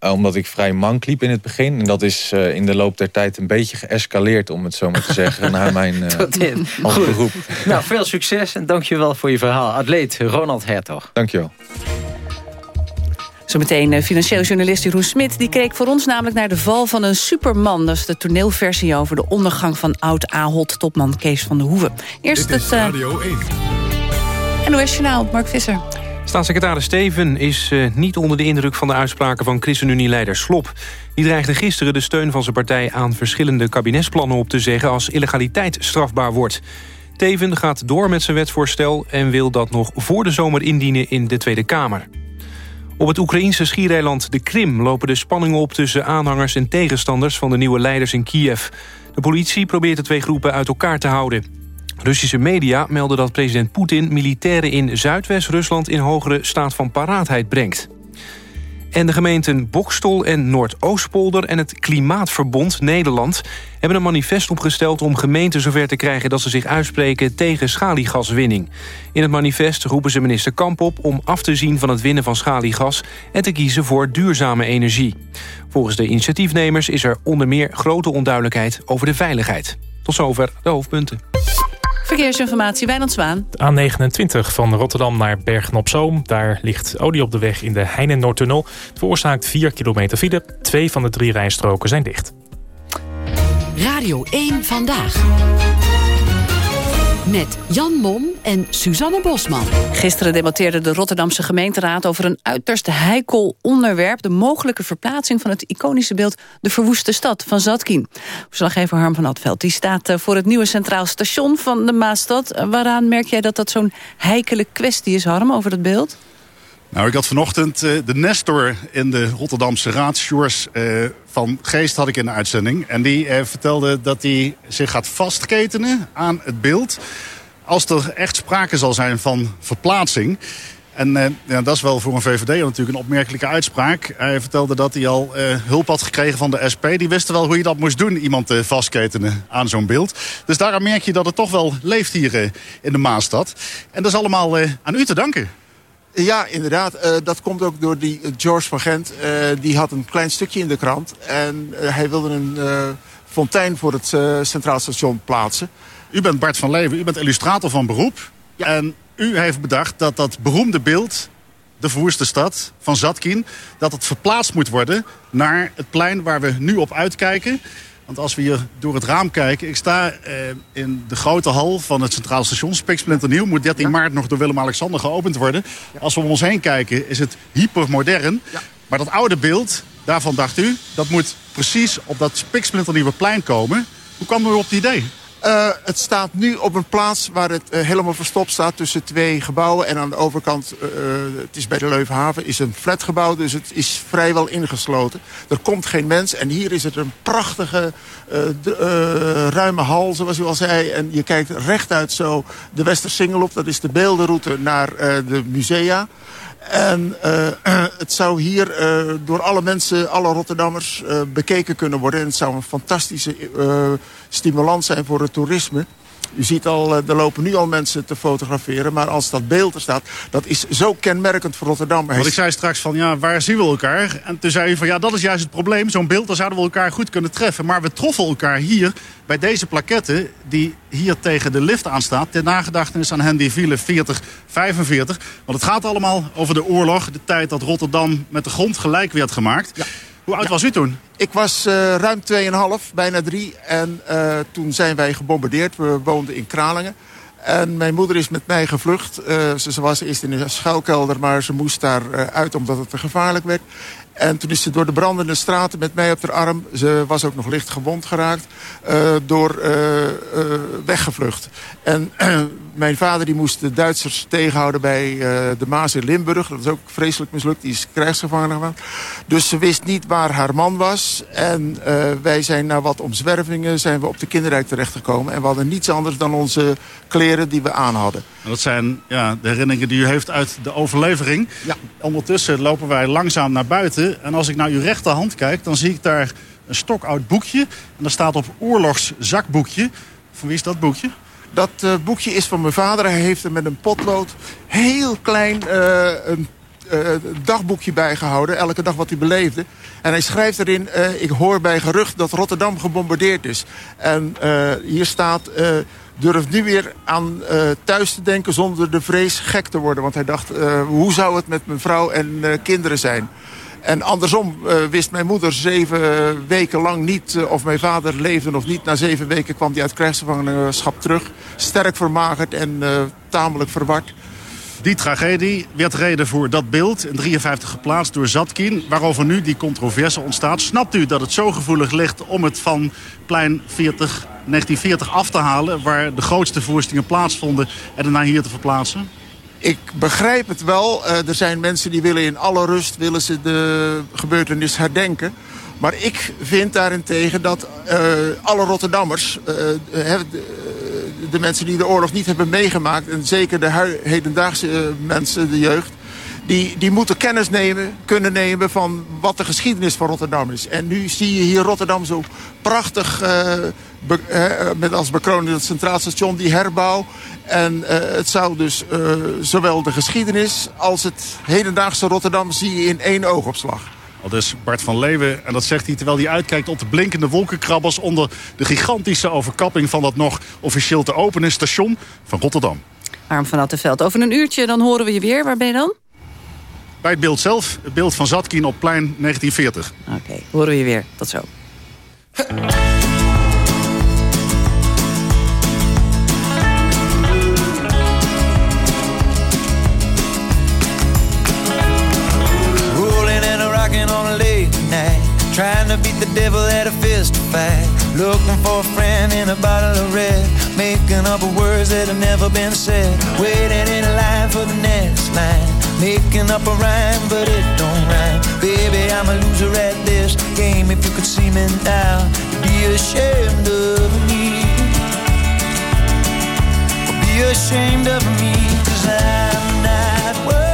Eh, omdat ik vrij mank liep in het begin. En dat is eh, in de loop der tijd een beetje geëscaleerd, om het zo maar te zeggen, naar mijn eh Tot Goed. beroep. Nou, veel succes en dankjewel voor je verhaal. Atleet Ronald Hertog. Dankjewel. Zometeen financieel journalist Jeroen Smit. Die keek voor ons namelijk naar de val van een superman. Dat is de toneelversie over de ondergang van oud-Ahold-topman Kees van der Hoeven. Eerst Dit is het uh, Radio 1. NOS Journaal, Mark Visser. Staatssecretaris Steven is eh, niet onder de indruk van de uitspraken van ChristenUnie-leider Slop. Die dreigde gisteren de steun van zijn partij aan verschillende kabinetsplannen op te zeggen als illegaliteit strafbaar wordt. Teven gaat door met zijn wetsvoorstel en wil dat nog voor de zomer indienen in de Tweede Kamer. Op het Oekraïnse schiereiland de Krim lopen de spanningen op tussen aanhangers en tegenstanders van de nieuwe leiders in Kiev. De politie probeert de twee groepen uit elkaar te houden. Russische media melden dat president Poetin militairen in Zuidwest-Rusland in hogere staat van paraatheid brengt. En de gemeenten Bokstol en Noordoostpolder en het Klimaatverbond Nederland... hebben een manifest opgesteld om gemeenten zover te krijgen... dat ze zich uitspreken tegen schaliegaswinning. In het manifest roepen ze minister Kamp op om af te zien van het winnen van schaliegas... en te kiezen voor duurzame energie. Volgens de initiatiefnemers is er onder meer grote onduidelijkheid over de veiligheid. Tot zover de hoofdpunten. Verkeersinformatie, Wijnand Zwaan. A29 van Rotterdam naar Bergen-op-Zoom. Daar ligt olie op de weg in de Heinen-Noordtunnel. Het veroorzaakt 4 kilometer file. Twee van de drie rijstroken zijn dicht. Radio 1 Vandaag. Met Jan Mom en Suzanne Bosman. Gisteren debatteerde de Rotterdamse gemeenteraad over een uiterst heikel onderwerp. De mogelijke verplaatsing van het iconische beeld De Verwoeste Stad van Zatkin. Verslaggever Harm van Atveld die staat eh, voor het nieuwe Centraal Station van de Maastad. Eh, Waaraan merk jij dat dat zo'n heikele kwestie is, Harm, over het beeld? Nou, ik had vanochtend eh, de Nestor in de Rotterdamse Raad, Sjoers eh, van Geest, had ik in de uitzending. En die eh, vertelde dat hij zich gaat vastketenen aan het beeld... als er echt sprake zal zijn van verplaatsing. En ja, dat is wel voor een VVD natuurlijk een opmerkelijke uitspraak. Hij vertelde dat hij al hulp had gekregen van de SP. Die wisten wel hoe je dat moest doen, iemand vastketenen aan zo'n beeld. Dus daarom merk je dat het toch wel leeft hier in de Maastad. En dat is allemaal aan u te danken. Ja, inderdaad. Eh, dat komt ook door die eh, George van Gent. Eh, die had een klein stukje in de krant. En hij wilde een eh, fontein voor het eh, Centraal Station plaatsen. U bent Bart van Leeuwen, u bent illustrator van beroep. En u heeft bedacht dat dat beroemde beeld, de verwoeste stad van Zatkin... dat het verplaatst moet worden naar het plein waar we nu op uitkijken. Want als we hier door het raam kijken... ik sta eh, in de grote hal van het Centraal Station, Spiksplinternieuw... moet 13 maart nog door Willem-Alexander geopend worden. Als we om ons heen kijken is het hypermodern. Maar dat oude beeld, daarvan dacht u... dat moet precies op dat Spiksplinternieuwe plein komen. Hoe kwam u op het idee? Eh, het staat nu op een plaats waar het eh, helemaal verstopt staat tussen twee gebouwen. En aan de overkant, eh, het is bij de Leuvenhaven, is een flatgebouw. Dus het is vrijwel ingesloten. Er komt geen mens. En hier is het een prachtige, ruime hal, zoals u al zei. En je kijkt rechtuit zo de Westersingel op. Dat is de beeldenroute naar de musea. En eh, het zou hier eh, door alle mensen, alle Rotterdammers eh, bekeken kunnen worden. En het zou een fantastische stimulans zijn voor het toerisme. U ziet al, eh, er lopen nu al mensen te fotograferen. Maar als dat beeld er staat, dat is zo kenmerkend voor Rotterdam. Want ik zei straks van, ja, waar zien we elkaar? En toen zei u van, ja, dat is juist het probleem. Zo'n beeld, daar zouden we elkaar goed kunnen treffen. Maar we troffen elkaar hier bij deze plaquette... die hier tegen de lift aanstaat... ter nagedachtenis aan Hendy Viele 4045. Want het gaat allemaal over de oorlog. De tijd dat Rotterdam met de grond gelijk werd gemaakt. Hoe oud was u toen? Ik was eh, ruim 2,5, bijna 3. En eh, toen zijn wij gebombardeerd. We woonden in Kralingen. En mijn moeder is met mij gevlucht. Eh, ze, ze was eerst in een schuilkelder, maar ze moest daar uit omdat het te gevaarlijk werd. En toen is ze door de brandende straten met mij op haar arm... ze was ook nog licht gewond geraakt... door weggevlucht. En mijn vader die moest de Duitsers tegenhouden bij eh, de Maas in Limburg. Dat is ook vreselijk mislukt. Die is krijgsgevangen gemaakt. Dus ze wist niet waar haar man was. En eh, wij zijn na wat omzwervingen zijn we op de kinderrijk terechtgekomen. En we hadden niets anders dan onze kleren die we aan hadden. En Dat zijn ja, de herinneringen die u heeft uit de overlevering. Ja. Ondertussen lopen wij langzaam naar buiten. En als ik naar uw rechterhand kijk, dan zie ik daar een stokoud boekje. En daar staat op oorlogszakboekje. Van wie is dat boekje? Dat eh, boekje is van mijn vader. Hij heeft er met een potlood heel klein eh, een eh, dagboekje bijgehouden. Elke dag wat hij beleefde. En hij schrijft erin, ik hoor bij gerucht dat Rotterdam gebombardeerd is. En hier staat, durf nu weer aan thuis te denken zonder de vrees gek te worden. Want hij dacht, hoe zou het met mijn vrouw en kinderen zijn? En andersom eh, wist mijn moeder zeven weken lang niet eh, of mijn vader leefde of niet. Na zeven weken kwam hij uit krijgsgevangenschap terug. Sterk vermagerd en eh, tamelijk verward. Die tragedie werd reden voor dat beeld, in 53 geplaatst door Zatkin... waarover nu die controverse ontstaat. Snapt u dat het zo gevoelig ligt om het van plein 40, 1940 af te halen... waar de grootste voorstellingen plaatsvonden en naar hier te verplaatsen? Ik begrijp het wel. Eh, er zijn mensen die willen in alle rust willen ze de gebeurtenis herdenken. Maar ik vind daarentegen dat eh, alle Rotterdammers, eh, de, mensen die de oorlog niet hebben meegemaakt... en zeker de hedendaagse mensen, de jeugd... Die, die moeten kennis nemen, kunnen nemen van wat de geschiedenis van Rotterdam is. En nu zie je hier Rotterdam zo prachtig eh, be- eh, met als bekroning het Centraal Station, die herbouw. En eh, het zou dus eh, zowel de geschiedenis als het hedendaagse Rotterdam zie je in één oogopslag. Al dus Bart van Leeuwen, en dat zegt hij terwijl hij uitkijkt op de blinkende wolkenkrabbers... onder de gigantische overkapping van dat nog officieel te openen station van Rotterdam. Harm van Attenveld. Over een uurtje dan horen we je weer. Waar ben je dan? Bij het beeld zelf, het beeld van Zatkin op plein 1940. Oké, horen we je weer. Tot zo. Trying to beat the devil at a fist fight. Looking for a friend in a bottle of red. Making up words that have never been said. Waiting in line for the next line. Making up a rhyme, but it don't rhyme. Baby, I'm a loser at this game. If you could see me now, you'd be ashamed of me. Be ashamed of me, cause I'm not worthy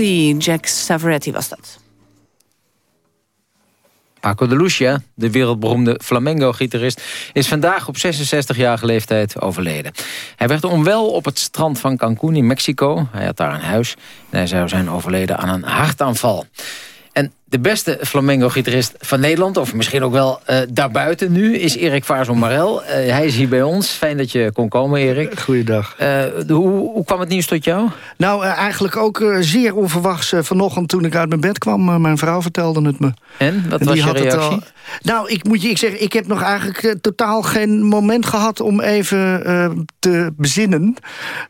Jack Savaretti was dat. Paco de Lucia, de wereldberoemde flamenco-gitarist... is vandaag op 66-jarige leeftijd overleden. Hij werd onwel op het strand van Cancún in Mexico. Hij had daar een huis en hij zou zijn overleden aan een hartaanval. En de beste flamenco-gitarist van Nederland... of misschien ook wel uh, daarbuiten nu, is Erik Vaarson Marel. Uh, hij is hier bij ons. Fijn dat je kon komen, Erik. Goeiedag. Uh, hoe, hoe kwam het nieuws tot jou? Nou, eigenlijk ook zeer onverwachts vanochtend toen ik uit mijn bed kwam. mijn vrouw vertelde het me. En? Wat was je reactie? Al... Nou, ik moet je ik zeggen, ik heb nog eigenlijk totaal geen moment gehad... om even te bezinnen.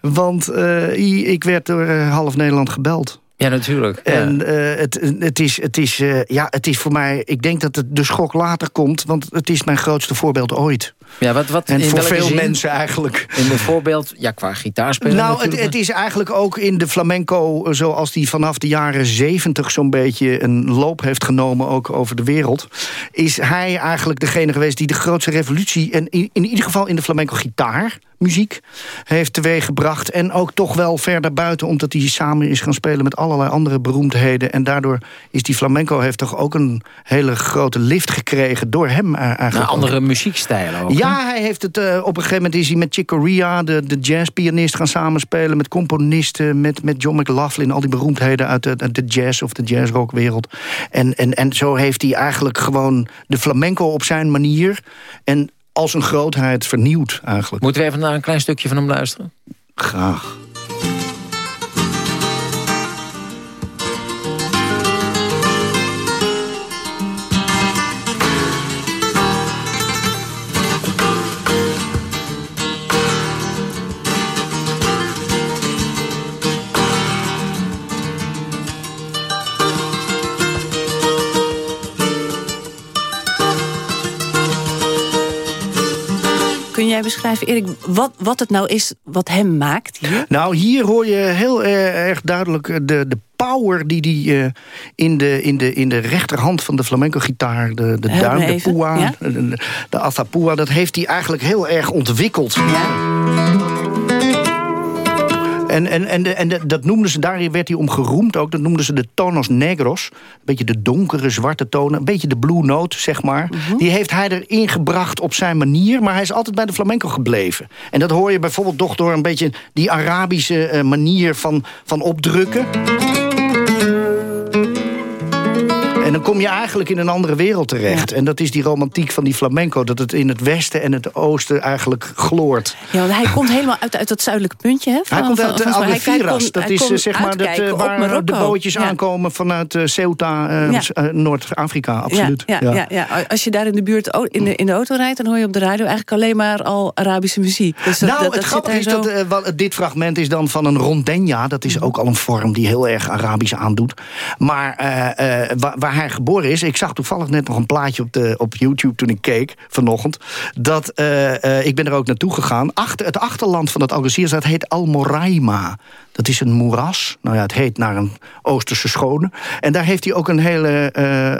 Want ik werd door half Nederland gebeld. Ja, natuurlijk. En uh, het, het, is, het, is, uh, ja, het is voor mij... Ik denk dat het de schok later komt, want het is mijn grootste voorbeeld ooit. Ja, wat, wat, en voor veel zin? mensen eigenlijk. In de voorbeeld, ja, qua gitaarspelen Nou, het, het, is eigenlijk ook in de flamenco... zoals die vanaf de jaren zeventig zo'n beetje een loop heeft genomen... ook over de wereld... is hij eigenlijk degene geweest die de grootste revolutie... en in, in ieder geval in de flamenco gitaar muziek heeft teweeggebracht. En ook toch wel verder buiten, omdat hij samen is gaan spelen met allerlei andere beroemdheden. En daardoor is die flamenco heeft toch ook een hele grote lift gekregen door hem eigenlijk. Een andere muziekstijlen ook. Ja, hij heeft het uh, op een gegeven moment is hij met Chick Corea, de, de jazzpianist, gaan samenspelen. Met componisten, met, met John McLaughlin, al die beroemdheden uit de, de jazz of de jazzrockwereld. En, en, en zo heeft hij eigenlijk gewoon de flamenco op zijn manier. En als een grootheid vernieuwd eigenlijk. Moeten we even naar een klein stukje van hem luisteren? Graag. Kun jij beschrijven, Erik, wat, wat het nou is wat hem maakt hier? Nou, hier hoor je heel erg duidelijk de, de power die hij uh, in, de, in, de, in de rechterhand van de flamenco-gitaar... de, de duim, de pua, ja? de, de atapua, dat heeft hij eigenlijk heel erg ontwikkeld. Ja. En, en, en, en dat noemden ze, daar werd hij om geroemd ook. Dat noemden ze de tonos negros. Een beetje de donkere, zwarte tonen. Een beetje de blue note, zeg maar. Mhm. Die heeft hij erin gebracht op zijn manier. Maar hij is altijd bij de flamenco gebleven. En dat hoor je bijvoorbeeld toch door een beetje die Arabische uh, manier van, van opdrukken. En dan kom je eigenlijk in een andere wereld terecht. En dat is die romantiek van die flamenco. Dat het in het westen en het oosten eigenlijk gloort. Ja, want hij komt helemaal uit, uit dat zuidelijke puntje. Hè, van, hij komt uit van, Algeciras. Dat is zeg maar dat, uh, waar de bootjes ja. aankomen vanuit uh, Ceuta, uh, ja. Noord-Afrika. Absoluut. Ja, ja, ja, Als je daar in de buurt in de, in de auto rijdt... dan hoor je op de radio eigenlijk alleen maar al Arabische muziek. Dus dat, nou, dat, het grappige is zo... dat dit fragment is dan van een rondenja. Dat is ook al een vorm die heel erg Arabisch aandoet. Maar waar, waar hij geboren is... Ik zag toevallig net nog een plaatje op, de, op YouTube toen ik keek vanochtend. Dat, uh, uh, ik ben er ook naartoe gegaan. Achter, het achterland van het Algeciras, dat heet Almoraima. Dat is een moeras. Nou ja, het heet naar een Oosterse schone. En daar heeft hij ook een hele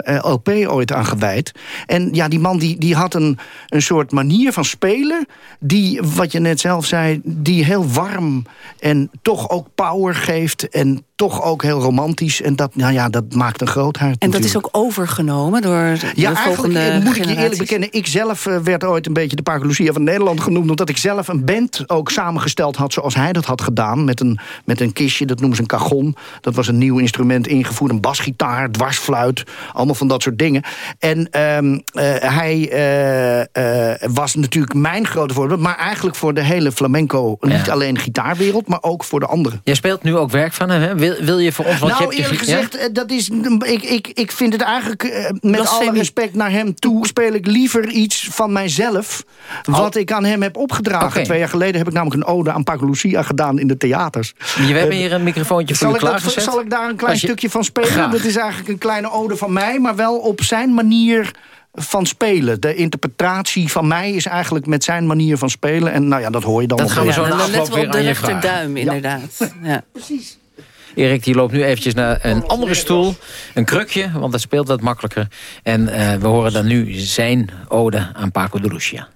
uh, LP ooit aan gewijd. En ja, die man die, die had een, een soort manier van spelen... die, wat je net zelf zei, die heel warm en toch ook power geeft... en toch ook heel romantisch. En dat, nou ja, dat maakt een grootheid. En dat is ook overgenomen door de ja, volgende eigenlijk moet ik je eerlijk bekennen... ik zelf werd ooit een beetje de Parcolucia van Nederland genoemd... omdat ik zelf een band ook samengesteld had zoals hij dat had gedaan... met een, met een kistje, dat noemen ze een cajon. Dat was een nieuw instrument ingevoerd. Een basgitaar, dwarsfluit, allemaal van dat soort dingen. En um, uh, hij uh, was natuurlijk mijn grote voorbeeld... maar eigenlijk voor de hele flamenco, niet alleen gitaarwereld... maar ook voor de anderen. Jij speelt nu ook werk van hem, hè? Wil, wil je voor ons... Want je nou, hebt je eerlijk ge- ja? gezegd, eh, dat is, ik, ik, ik vind het eigenlijk... eh, met alle respect naar hem toe... speel ik liever iets van mijzelf... wat ik aan hem heb opgedragen. Twee jaar geleden heb ik namelijk een ode aan Paco Lucia gedaan... in de theaters. Je hebt Eh, hier een microfoontje voor zal je ik, dat, klaargezet. zal ik daar een klein je- stukje van spelen? Graag. Dat is eigenlijk een kleine ode van mij... maar wel op zijn manier van spelen. De interpretatie van mij is eigenlijk met zijn manier van spelen. En nou ja, dat hoor je dan Dat nog gaan we zo Ja, dan afloop letten we op weer de rechterduim, inderdaad. Ja. Precies. Erik die loopt nu eventjes naar een andere stoel. Een krukje, want dat speelt wat makkelijker. En eh, we horen dan nu zijn ode aan Paco de Lucia.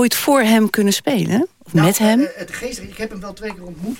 Ooit voor hem kunnen spelen? Of nou, met hem? Uh, het geestige, ik heb hem wel twee keer ontmoet.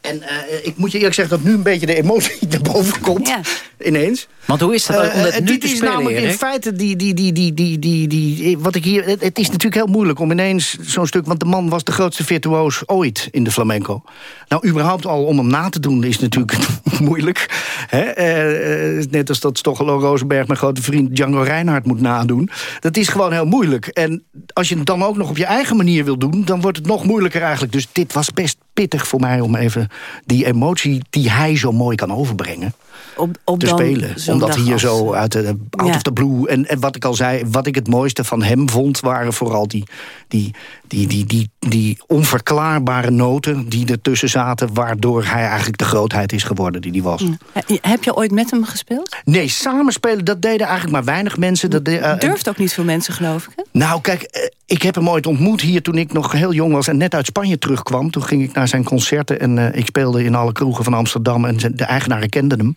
En uh, ik moet je eerlijk zeggen dat nu een beetje de emotie naar boven komt. Ja. Ineens. Want hoe is dat uh, om het nu dit te is spelen, namelijk in feite die, die, die, die, die, die, die, wat ik hier. Het, het, is natuurlijk heel moeilijk om ineens zo'n stuk. Want de man was de grootste virtuoos ooit in de flamenco. Nou, überhaupt al om hem na te doen is natuurlijk moeilijk. Hè? Uh, net als dat Stochelo Rosenberg, mijn grote vriend Django Reinhardt moet nadoen. Dat is gewoon heel moeilijk. En als je het dan ook nog op je eigen manier wil doen, dan wordt het nog moeilijker eigenlijk. Dus dit was best pittig voor mij om even die emotie die hij zo mooi kan overbrengen op, op te spelen. Omdat hier als, zo uit de out ja. of the blue. En, en, wat ik al zei, wat ik het mooiste van hem vond... waren vooral die, die, die, die, die, die onverklaarbare noten die ertussen zaten... waardoor hij eigenlijk de grootheid is geworden die hij was. Ja. Heb je ooit met hem gespeeld? Nee, samenspelen, dat deden eigenlijk maar weinig mensen. Dat de, uh, Durft ook niet veel mensen, geloof ik. Hè? Nou, kijk, uh, ik heb hem ooit ontmoet hier toen ik nog heel jong was... en net uit Spanje terugkwam. Toen ging ik naar zijn concerten en uh, ik speelde in alle kroegen van Amsterdam... en de eigenaren kenden hem.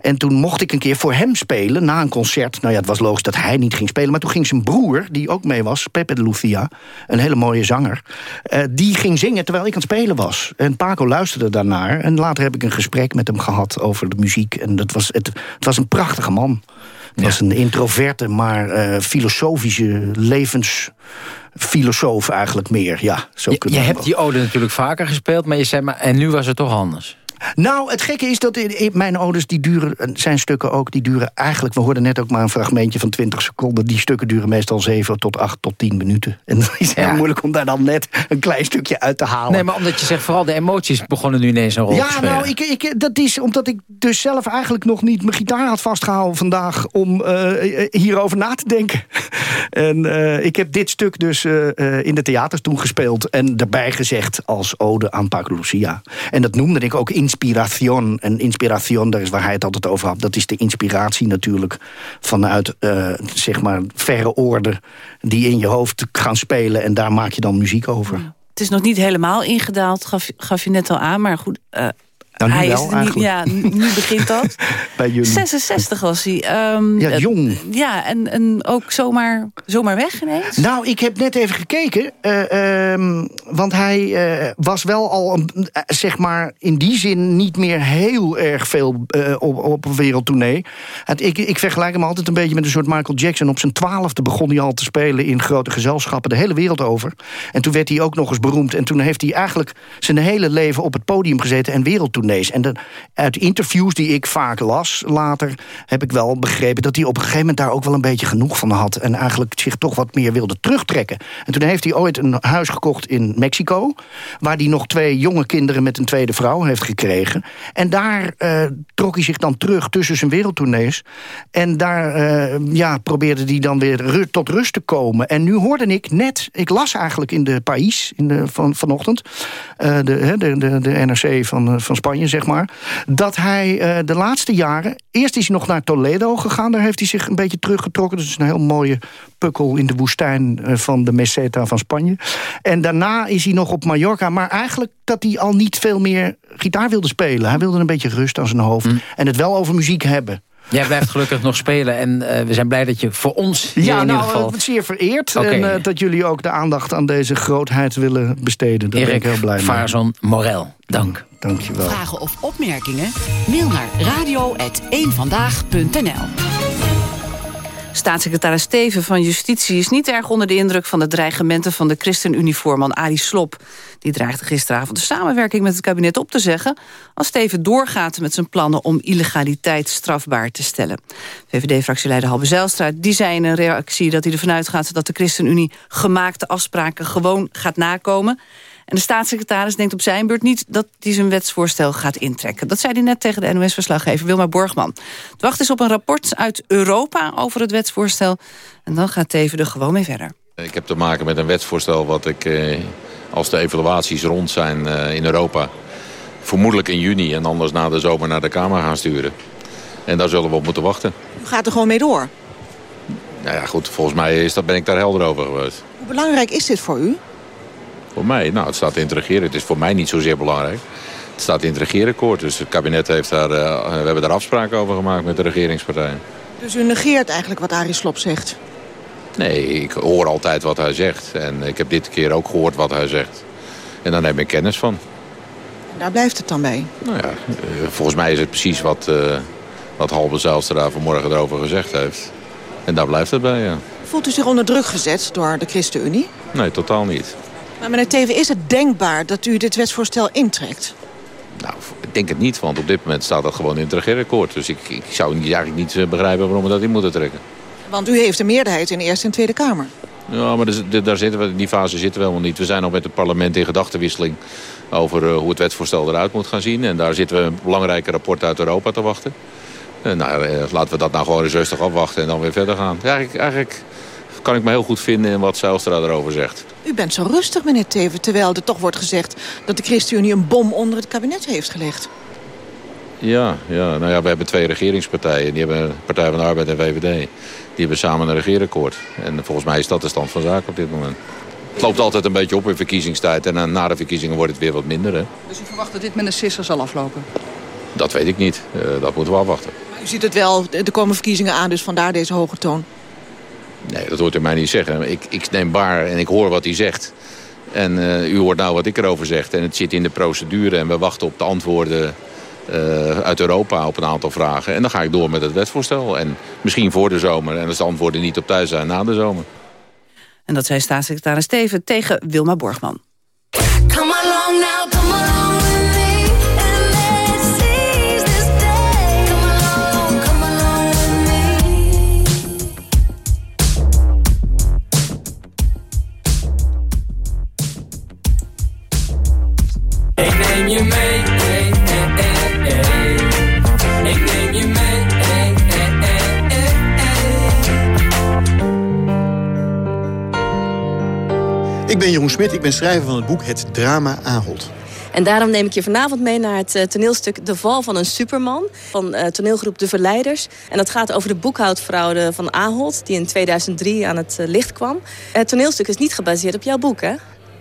En toen mocht ik een keer voor hem spelen na een concert. Nou ja, het was logisch dat hij niet ging spelen. Maar toen ging zijn broer, die ook mee was, Pepe de Lucia... een hele mooie zanger, uh, die ging zingen terwijl ik aan het spelen was. En Paco luisterde daarnaar. En later heb ik een gesprek met hem gehad over de muziek. En dat was, het, het was een prachtige man. Het was een introverte, maar uh, filosofische levensfilosoof eigenlijk meer. Ja, zo je je hebt die ode natuurlijk vaker gespeeld, maar je zei maar... en nu was het toch anders? Nou, het gekke is dat in, in mijn odes, die duren, zijn stukken ook, die duren eigenlijk, we hoorden net ook maar een fragmentje van 20 seconden. Die stukken duren meestal 7 tot 8 tot 10 minuten. En het is heel ja. moeilijk om daar dan net een klein stukje uit te halen. Nee, maar omdat je zegt, vooral de emoties begonnen nu ineens een rol ja, te spelen. Ja, nou, ik, ik, dat is omdat ik dus zelf eigenlijk nog niet mijn gitaar had vastgehouden vandaag om uh, hierover na te denken. en uh, ik heb dit stuk dus uh, in de theaters toen gespeeld en daarbij gezegd als ode aan Paco Lucia. En dat noemde ik ook inspiration. En inspiration, daar is waar hij het altijd over had. Dat is de inspiratie natuurlijk vanuit uh, zeg maar verre orde die in je hoofd gaan spelen. En daar maak je dan muziek over. Het is nog niet helemaal ingedaald, gaf, je net al aan. Maar goed, uh, nou, hij wel, is niet, ja, nu begint dat. Bij jullie. 66 was hij. Um, ja, jong. Uh, ja, en, en ook zomaar, zomaar weg ineens. Nou, ik heb net even gekeken. Uh, um, want hij uh, was wel al, een, zeg maar, in die zin niet meer heel erg veel op, op een wereldtournee. Het, ik, ik vergelijk hem altijd een beetje met een soort Michael Jackson. Op zijn twaalfde begon hij al te spelen in grote gezelschappen de hele wereld over. En toen werd hij ook nog eens beroemd. En toen heeft hij eigenlijk zijn hele leven op het podium gezeten en wereldtournee. En uit interviews die ik vaak las later... heb ik wel begrepen dat hij op een gegeven moment daar ook wel een beetje genoeg van had. En eigenlijk zich toch wat meer wilde terugtrekken. En toen heeft hij ooit een huis gekocht in Mexico... waar hij nog twee jonge kinderen met een tweede vrouw heeft gekregen. En daar uh, trok hij zich dan terug tussen zijn wereldtournees. En daar uh, ja, probeerde hij dan weer tot rust te komen. En nu hoorde ik net, ik las eigenlijk in de País in de, van, vanochtend... Uh, de, de, de, de NRC van, van Spanje zeg maar... dat hij uh, de laatste jaren... Eerst is hij nog naar Toledo gegaan. Daar heeft hij zich een beetje teruggetrokken. Dat is een heel mooie pukkel in de woestijn uh, van de Meseta van Spanje. En daarna is hij nog op Mallorca. Maar eigenlijk dat hij al niet veel meer gitaar wilde spelen. Hij wilde een beetje rust aan zijn hoofd. Mm. En het wel over muziek hebben. Jij blijft gelukkig nog spelen en uh, we zijn blij dat je voor ons hier ja, in nou, ieder geval... zeer vereerd. Okay. En uh, dat jullie ook de aandacht aan deze grootheid willen besteden. Daar Erik ben ik heel blij mee. Vaarson Morel, dank. Dank je wel. Vragen of opmerkingen? Mail naar radio.eenvandaag.nl Staatssecretaris Steven van Justitie is niet erg onder de indruk van de dreigementen van de ChristenUnie-voorman Arie Slop. Die dreigde gisteravond de samenwerking met het kabinet op te zeggen als Steven doorgaat met zijn plannen om illegaliteit strafbaar te stellen. VVD-fractieleider Halbe Zijlstra die zei in een reactie dat hij ervan uitgaat dat de ChristenUnie gemaakte afspraken gewoon gaat nakomen. En de staatssecretaris denkt op zijn beurt niet dat hij zijn wetsvoorstel gaat intrekken. Dat zei hij net tegen de NOS-verslaggever Wilma Borgman. Het wacht is op een rapport uit Europa over het wetsvoorstel. En dan gaat Teven er gewoon mee verder. Ik heb te maken met een wetsvoorstel wat ik, eh, als de evaluaties rond zijn eh, in Europa... vermoedelijk in juni en anders na de zomer naar de Kamer gaan sturen. En daar zullen we op moeten wachten. U gaat er gewoon mee door? Nou ja, goed, volgens mij is dat, ben ik daar helder over geweest. Hoe belangrijk is dit voor u? Voor mij? Nou, het staat in het regeren. Het is voor mij niet zozeer belangrijk. Het staat in het regeerakkoord. Dus het kabinet heeft daar... Uh, we hebben daar afspraken over gemaakt met de regeringspartijen. Dus u negeert eigenlijk wat Arie Slob zegt? Nee, ik hoor altijd wat hij zegt. En ik heb dit keer ook gehoord wat hij zegt. En daar neem ik kennis van. Daar blijft het dan bij. Nou ja, eh, volgens mij is het precies wat, uh, wat Halbe Zijlstra vanmorgen erover gezegd heeft. En daar blijft het bij, ja. Voelt u zich onder druk gezet door de ChristenUnie? Nee, totaal niet. Maar meneer Teven, is het denkbaar dat u dit wetsvoorstel intrekt? Nou, ik denk het niet, want op dit moment staat dat gewoon in het regeerakkoord. Dus ik, ik zou niet, eigenlijk niet eh, begrijpen waarom we dat in moeten trekken. Want u heeft een meerderheid in de Eerste en Tweede Kamer. Ja, maar daar zitten we, in die fase zitten we helemaal niet. We zijn nog met het parlement in gedachtenwisseling over uh, hoe het wetsvoorstel eruit moet gaan zien. En daar zitten we een belangrijke rapport uit Europa te wachten. En nou, eh, laten we dat nou gewoon eens rustig afwachten en dan weer verder gaan. Ja, eigenlijk, eigenlijk kan ik me heel goed vinden in wat Zijlstra erover zegt. U bent zo rustig, meneer Teven, terwijl er toch wordt gezegd... dat de ChristenUnie een bom onder het kabinet heeft gelegd. Ja, ja, nou ja, we hebben twee regeringspartijen. Die hebben Partij van de Arbeid en VVD. Die hebben samen een regeerakkoord. En volgens mij is dat de stand van zaken op dit moment. Het loopt altijd een beetje op in verkiezingstijd. En na de verkiezingen wordt het weer wat minder. Hè? Dus u verwacht dat dit met een sisser zal aflopen? Dat weet ik niet. Uh, dat moeten we afwachten. Maar u ziet het wel, er komen verkiezingen aan, dus vandaar deze hoge toon. Nee, dat hoort u mij niet zeggen. Ik, ik neem waar en ik hoor wat hij zegt. En uh, u hoort nou wat ik erover zeg. En het zit in de procedure en we wachten op de antwoorden uh, uit Europa op een aantal vragen. En dan ga ik door met het wetsvoorstel. En misschien voor de zomer. En als de antwoorden niet op thuis zijn, na de zomer. En dat zei staatssecretaris Steven tegen Wilma Borgman. Ben Jeroen Smit, ik ben schrijver van het boek Het Drama Ahold. En daarom neem ik je vanavond mee naar het eh, toneelstuk De Val van een Superman. Van eh, toneelgroep De Verleiders. En dat gaat over de boekhoudfraude van Ahold. Die in 2003 aan het eh, licht kwam. Het toneelstuk is niet gebaseerd op jouw boek, hè?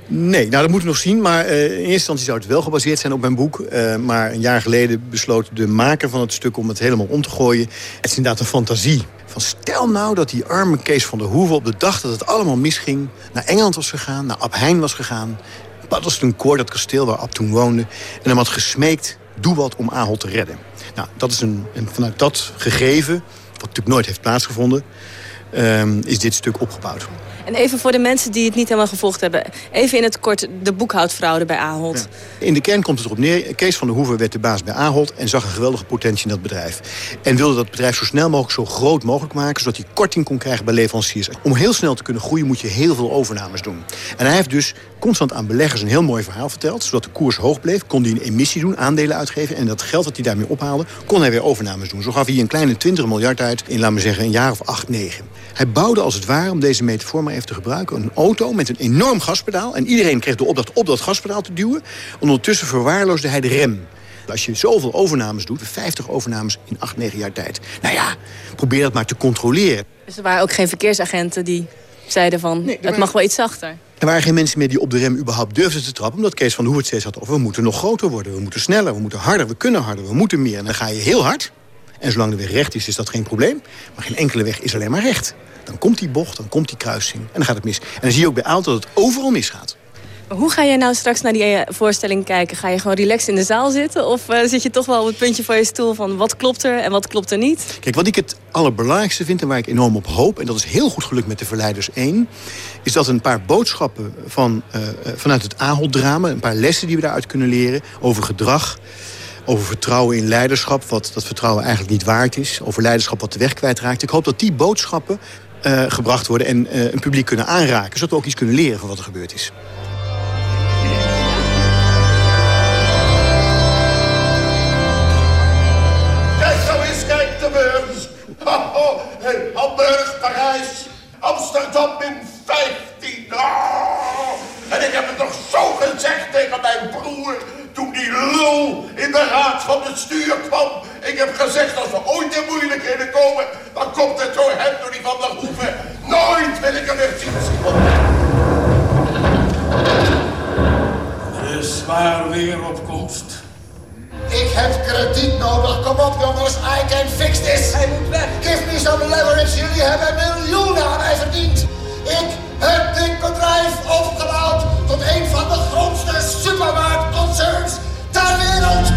Nee, nou dat moeten we nog zien. Maar in eerste instantie zou het wel gebaseerd zijn op mijn boek. Maar een jaar geleden besloot de maker van het stuk om het helemaal om te gooien. Het is inderdaad een fantasie. Stel nou dat die arme Kees van der Hoeven op de dag dat het allemaal misging... naar Engeland was gegaan, naar Ab Heijn was gegaan... Paddelston Court, dat kasteel waar Ab toen woonde... en hem had gesmeekt, doe wat om Ahold te redden. Nou, dat is een, en vanuit dat gegeven, wat natuurlijk nooit heeft plaatsgevonden... ehm, is dit stuk opgebouwd. En even voor de mensen die het niet helemaal gevolgd hebben. Even in het kort de boekhoudfraude bij Ahold. In de kern komt het erop neer. Kees van der Hoeven werd de baas bij Ahold... en zag een geweldige potentie in dat bedrijf. En wilde dat bedrijf zo snel mogelijk zo groot mogelijk maken... zodat hij korting kon krijgen bij leveranciers. Om heel snel te kunnen groeien moet je heel veel overnames doen. En hij heeft dus constant aan beleggers een heel mooi verhaal verteld... zodat de koers hoog bleef, kon hij een emissie doen, aandelen uitgeven... en dat geld dat hij daarmee ophaalde, kon hij weer overnames doen. Zo gaf hij een kleine 20 miljard uit in, laten we zeggen, een jaar of acht, negen. Hij bouwde als het ware, om deze metafoor maar even te gebruiken... een auto met een enorm gaspedaal. En iedereen kreeg de opdracht op dat gaspedaal te duwen. Ondertussen verwaarloosde hij de rem. Als je zoveel overnames doet, 50 overnames in 8, 9 jaar tijd... nou ja, probeer dat maar te controleren. Dus er waren ook geen verkeersagenten die zeiden van... het waren- mag wel iets zachter. Er waren geen mensen meer die op de rem überhaupt durfden te trappen... omdat Kees van Hoeven het steeds had over... we moeten nog groter worden, we moeten sneller, we moeten harder... we kunnen harder, we moeten meer. En dan ga je heel hard. En zolang de weg recht is, is dat geen probleem. Maar geen enkele weg is alleen maar recht. Dan komt die bocht, dan komt die kruising en dan gaat het mis. En dan zie je ook bij Aalto dat het overal misgaat. Hoe ga jij nou straks naar die eh, voorstelling kijken? Ga je gewoon relaxed in de zaal zitten? Of eh, zit je toch wel op het puntje van je stoel van wat klopt er en wat klopt er niet? Kijk, wat ik het allerbelangrijkste vind en waar ik enorm op hoop... en dat is heel goed gelukt met de Verleiders 1... is dat een paar boodschappen van, eh, vanuit het Ahold-drama... een paar lessen die we daaruit kunnen leren over gedrag... over vertrouwen in leiderschap, wat dat vertrouwen eigenlijk niet waard is... over leiderschap wat de weg kwijtraakt. Ik hoop dat die boodschappen gebracht worden en een publiek kunnen aanraken... zodat we ook iets kunnen leren van wat er gebeurd is. Tegen mijn broer toen die lul in de raad van bestuur kwam. Ik heb gezegd als we ooit in moeilijkheden komen, dan komt het door hem, door die van der Hoeven. Nooit wil ik hem weer zien. Er is zwaar weer op komst. Ik heb krediet nodig. Kom op jongens, I can fix this. Hij moet weg. Give me Some leverage. Jullie hebben miljoenen aan mij verdiend. Ik heb dit bedrijf opgebouwd tot een van de grootste supermarktconcerns ter wereld.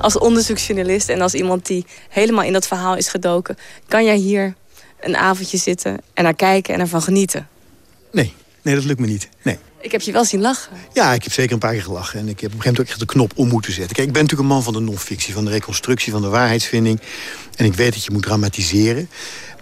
Als onderzoeksjournalist en als iemand die helemaal in dat verhaal is gedoken... kan jij hier een avondje zitten en naar kijken en ervan genieten. Nee, nee, dat lukt me niet. Nee. Ik heb je wel zien lachen. Ja, ik heb zeker een paar keer gelachen. En ik heb op een gegeven moment ook echt de knop om moeten zetten. Kijk, ik ben natuurlijk een man van de non-fictie, van de reconstructie, van de waarheidsvinding. En ik weet dat je moet dramatiseren.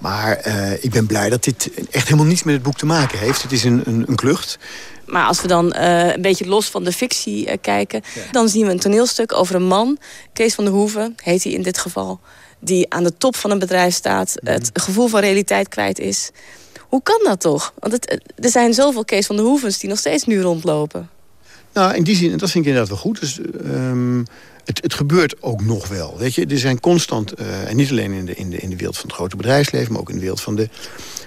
Maar eh, ik ben blij dat dit echt helemaal niets met het boek te maken heeft. Het is een, een, een klucht. Maar als we dan eh, een beetje los van de fictie eh, kijken... dan zien we een toneelstuk over een man, Kees van der Hoeven, heet hij in dit geval... die aan de top van een bedrijf staat, het gevoel van realiteit kwijt is. Hoe kan dat toch? Want het, er zijn zoveel Kees van der Hoevens die nog steeds nu rondlopen. Nou, in die zin, en dat vind ik inderdaad wel goed. Dus, ehm, het, het gebeurt ook nog wel. Weet je, er zijn constant, eh, en niet alleen in de, in, de, in de wereld van het grote bedrijfsleven... maar ook in de wereld van de,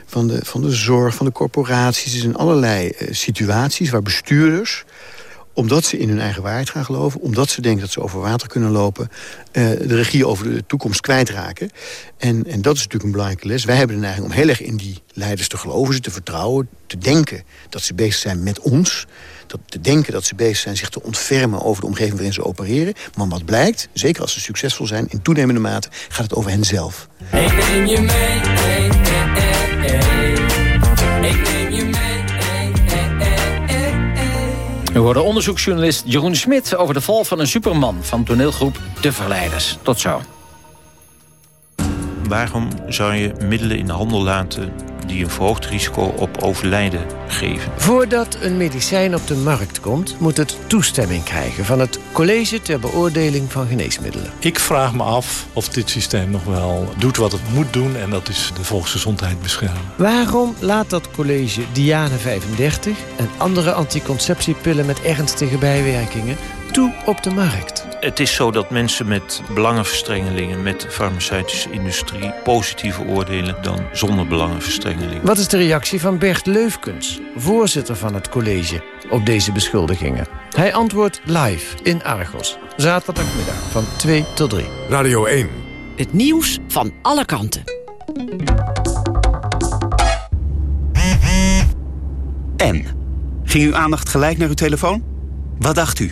van de, van de zorg, van de corporaties. Er zijn allerlei eh, situaties waar bestuurders omdat ze in hun eigen waarheid gaan geloven... omdat ze denken dat ze over water kunnen lopen... eh, de regie over de toekomst kwijtraken. En, en dat is natuurlijk een belangrijke les. Wij hebben de neiging om heel erg in die leiders te geloven... ze te vertrouwen, te denken dat ze bezig zijn met ons... Dat, te denken dat ze bezig zijn zich te ontfermen over de omgeving waarin ze opereren. Maar wat blijkt, zeker als ze succesvol zijn... in toenemende mate gaat het over hen zelf. Ik. Ik neem je hey. We hoorden onderzoeksjournalist Jeroen Smit over de val van een superman van toneelgroep De Verleiders. Tot zo. Waarom zou je middelen in de handel laten die een verhoogd risico op overlijden geven? Voordat een medicijn op de markt komt... moet het toestemming krijgen van het College ter Beoordeling van Geneesmiddelen. Ik vraag me af of dit systeem nog wel doet wat het moet doen... en dat is de volksgezondheid beschermen. Waarom laat dat college Diane 35 en andere anticonceptiepillen met ernstige bijwerkingen toe op de markt? Het is zo dat mensen met belangenverstrengelingen... met de farmaceutische industrie positiever oordelen... dan zonder belangenverstrengelingen. Wat is de reactie van Bert Leufkens, voorzitter van het college, op deze beschuldigingen? Hij antwoordt live in Argos, zaterdagmiddag van 2 tot 3. Radio 1. Het nieuws van alle kanten. En? Ging uw aandacht gelijk naar uw telefoon? Wat dacht u?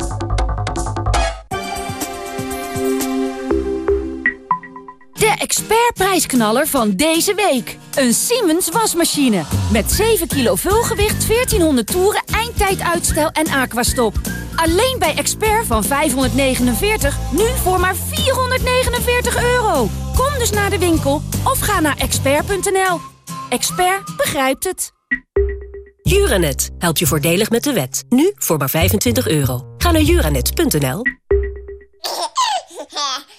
Expertprijsknaller van deze week. Een Siemens wasmachine. Met 7 kilo vulgewicht, 1400 toeren, eindtijduitstel en aquastop. Alleen bij Expert van 549, nu voor maar 449 euro. Kom dus naar de winkel of ga naar expert.nl. Expert begrijpt het. Juranet helpt je voordelig met de wet. Nu voor maar 25 euro. Ga naar juranet.nl.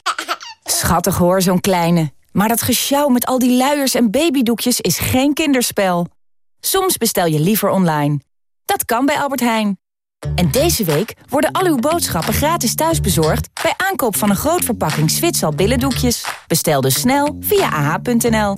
Schattig hoor, zo'n kleine. Maar dat gesjouw met al die luiers en babydoekjes is geen kinderspel. Soms bestel je liever online. Dat kan bij Albert Heijn. En deze week worden al uw boodschappen gratis thuisbezorgd... bij aankoop van een groot verpakking Zwitsal billendoekjes. Bestel dus snel via ah.nl.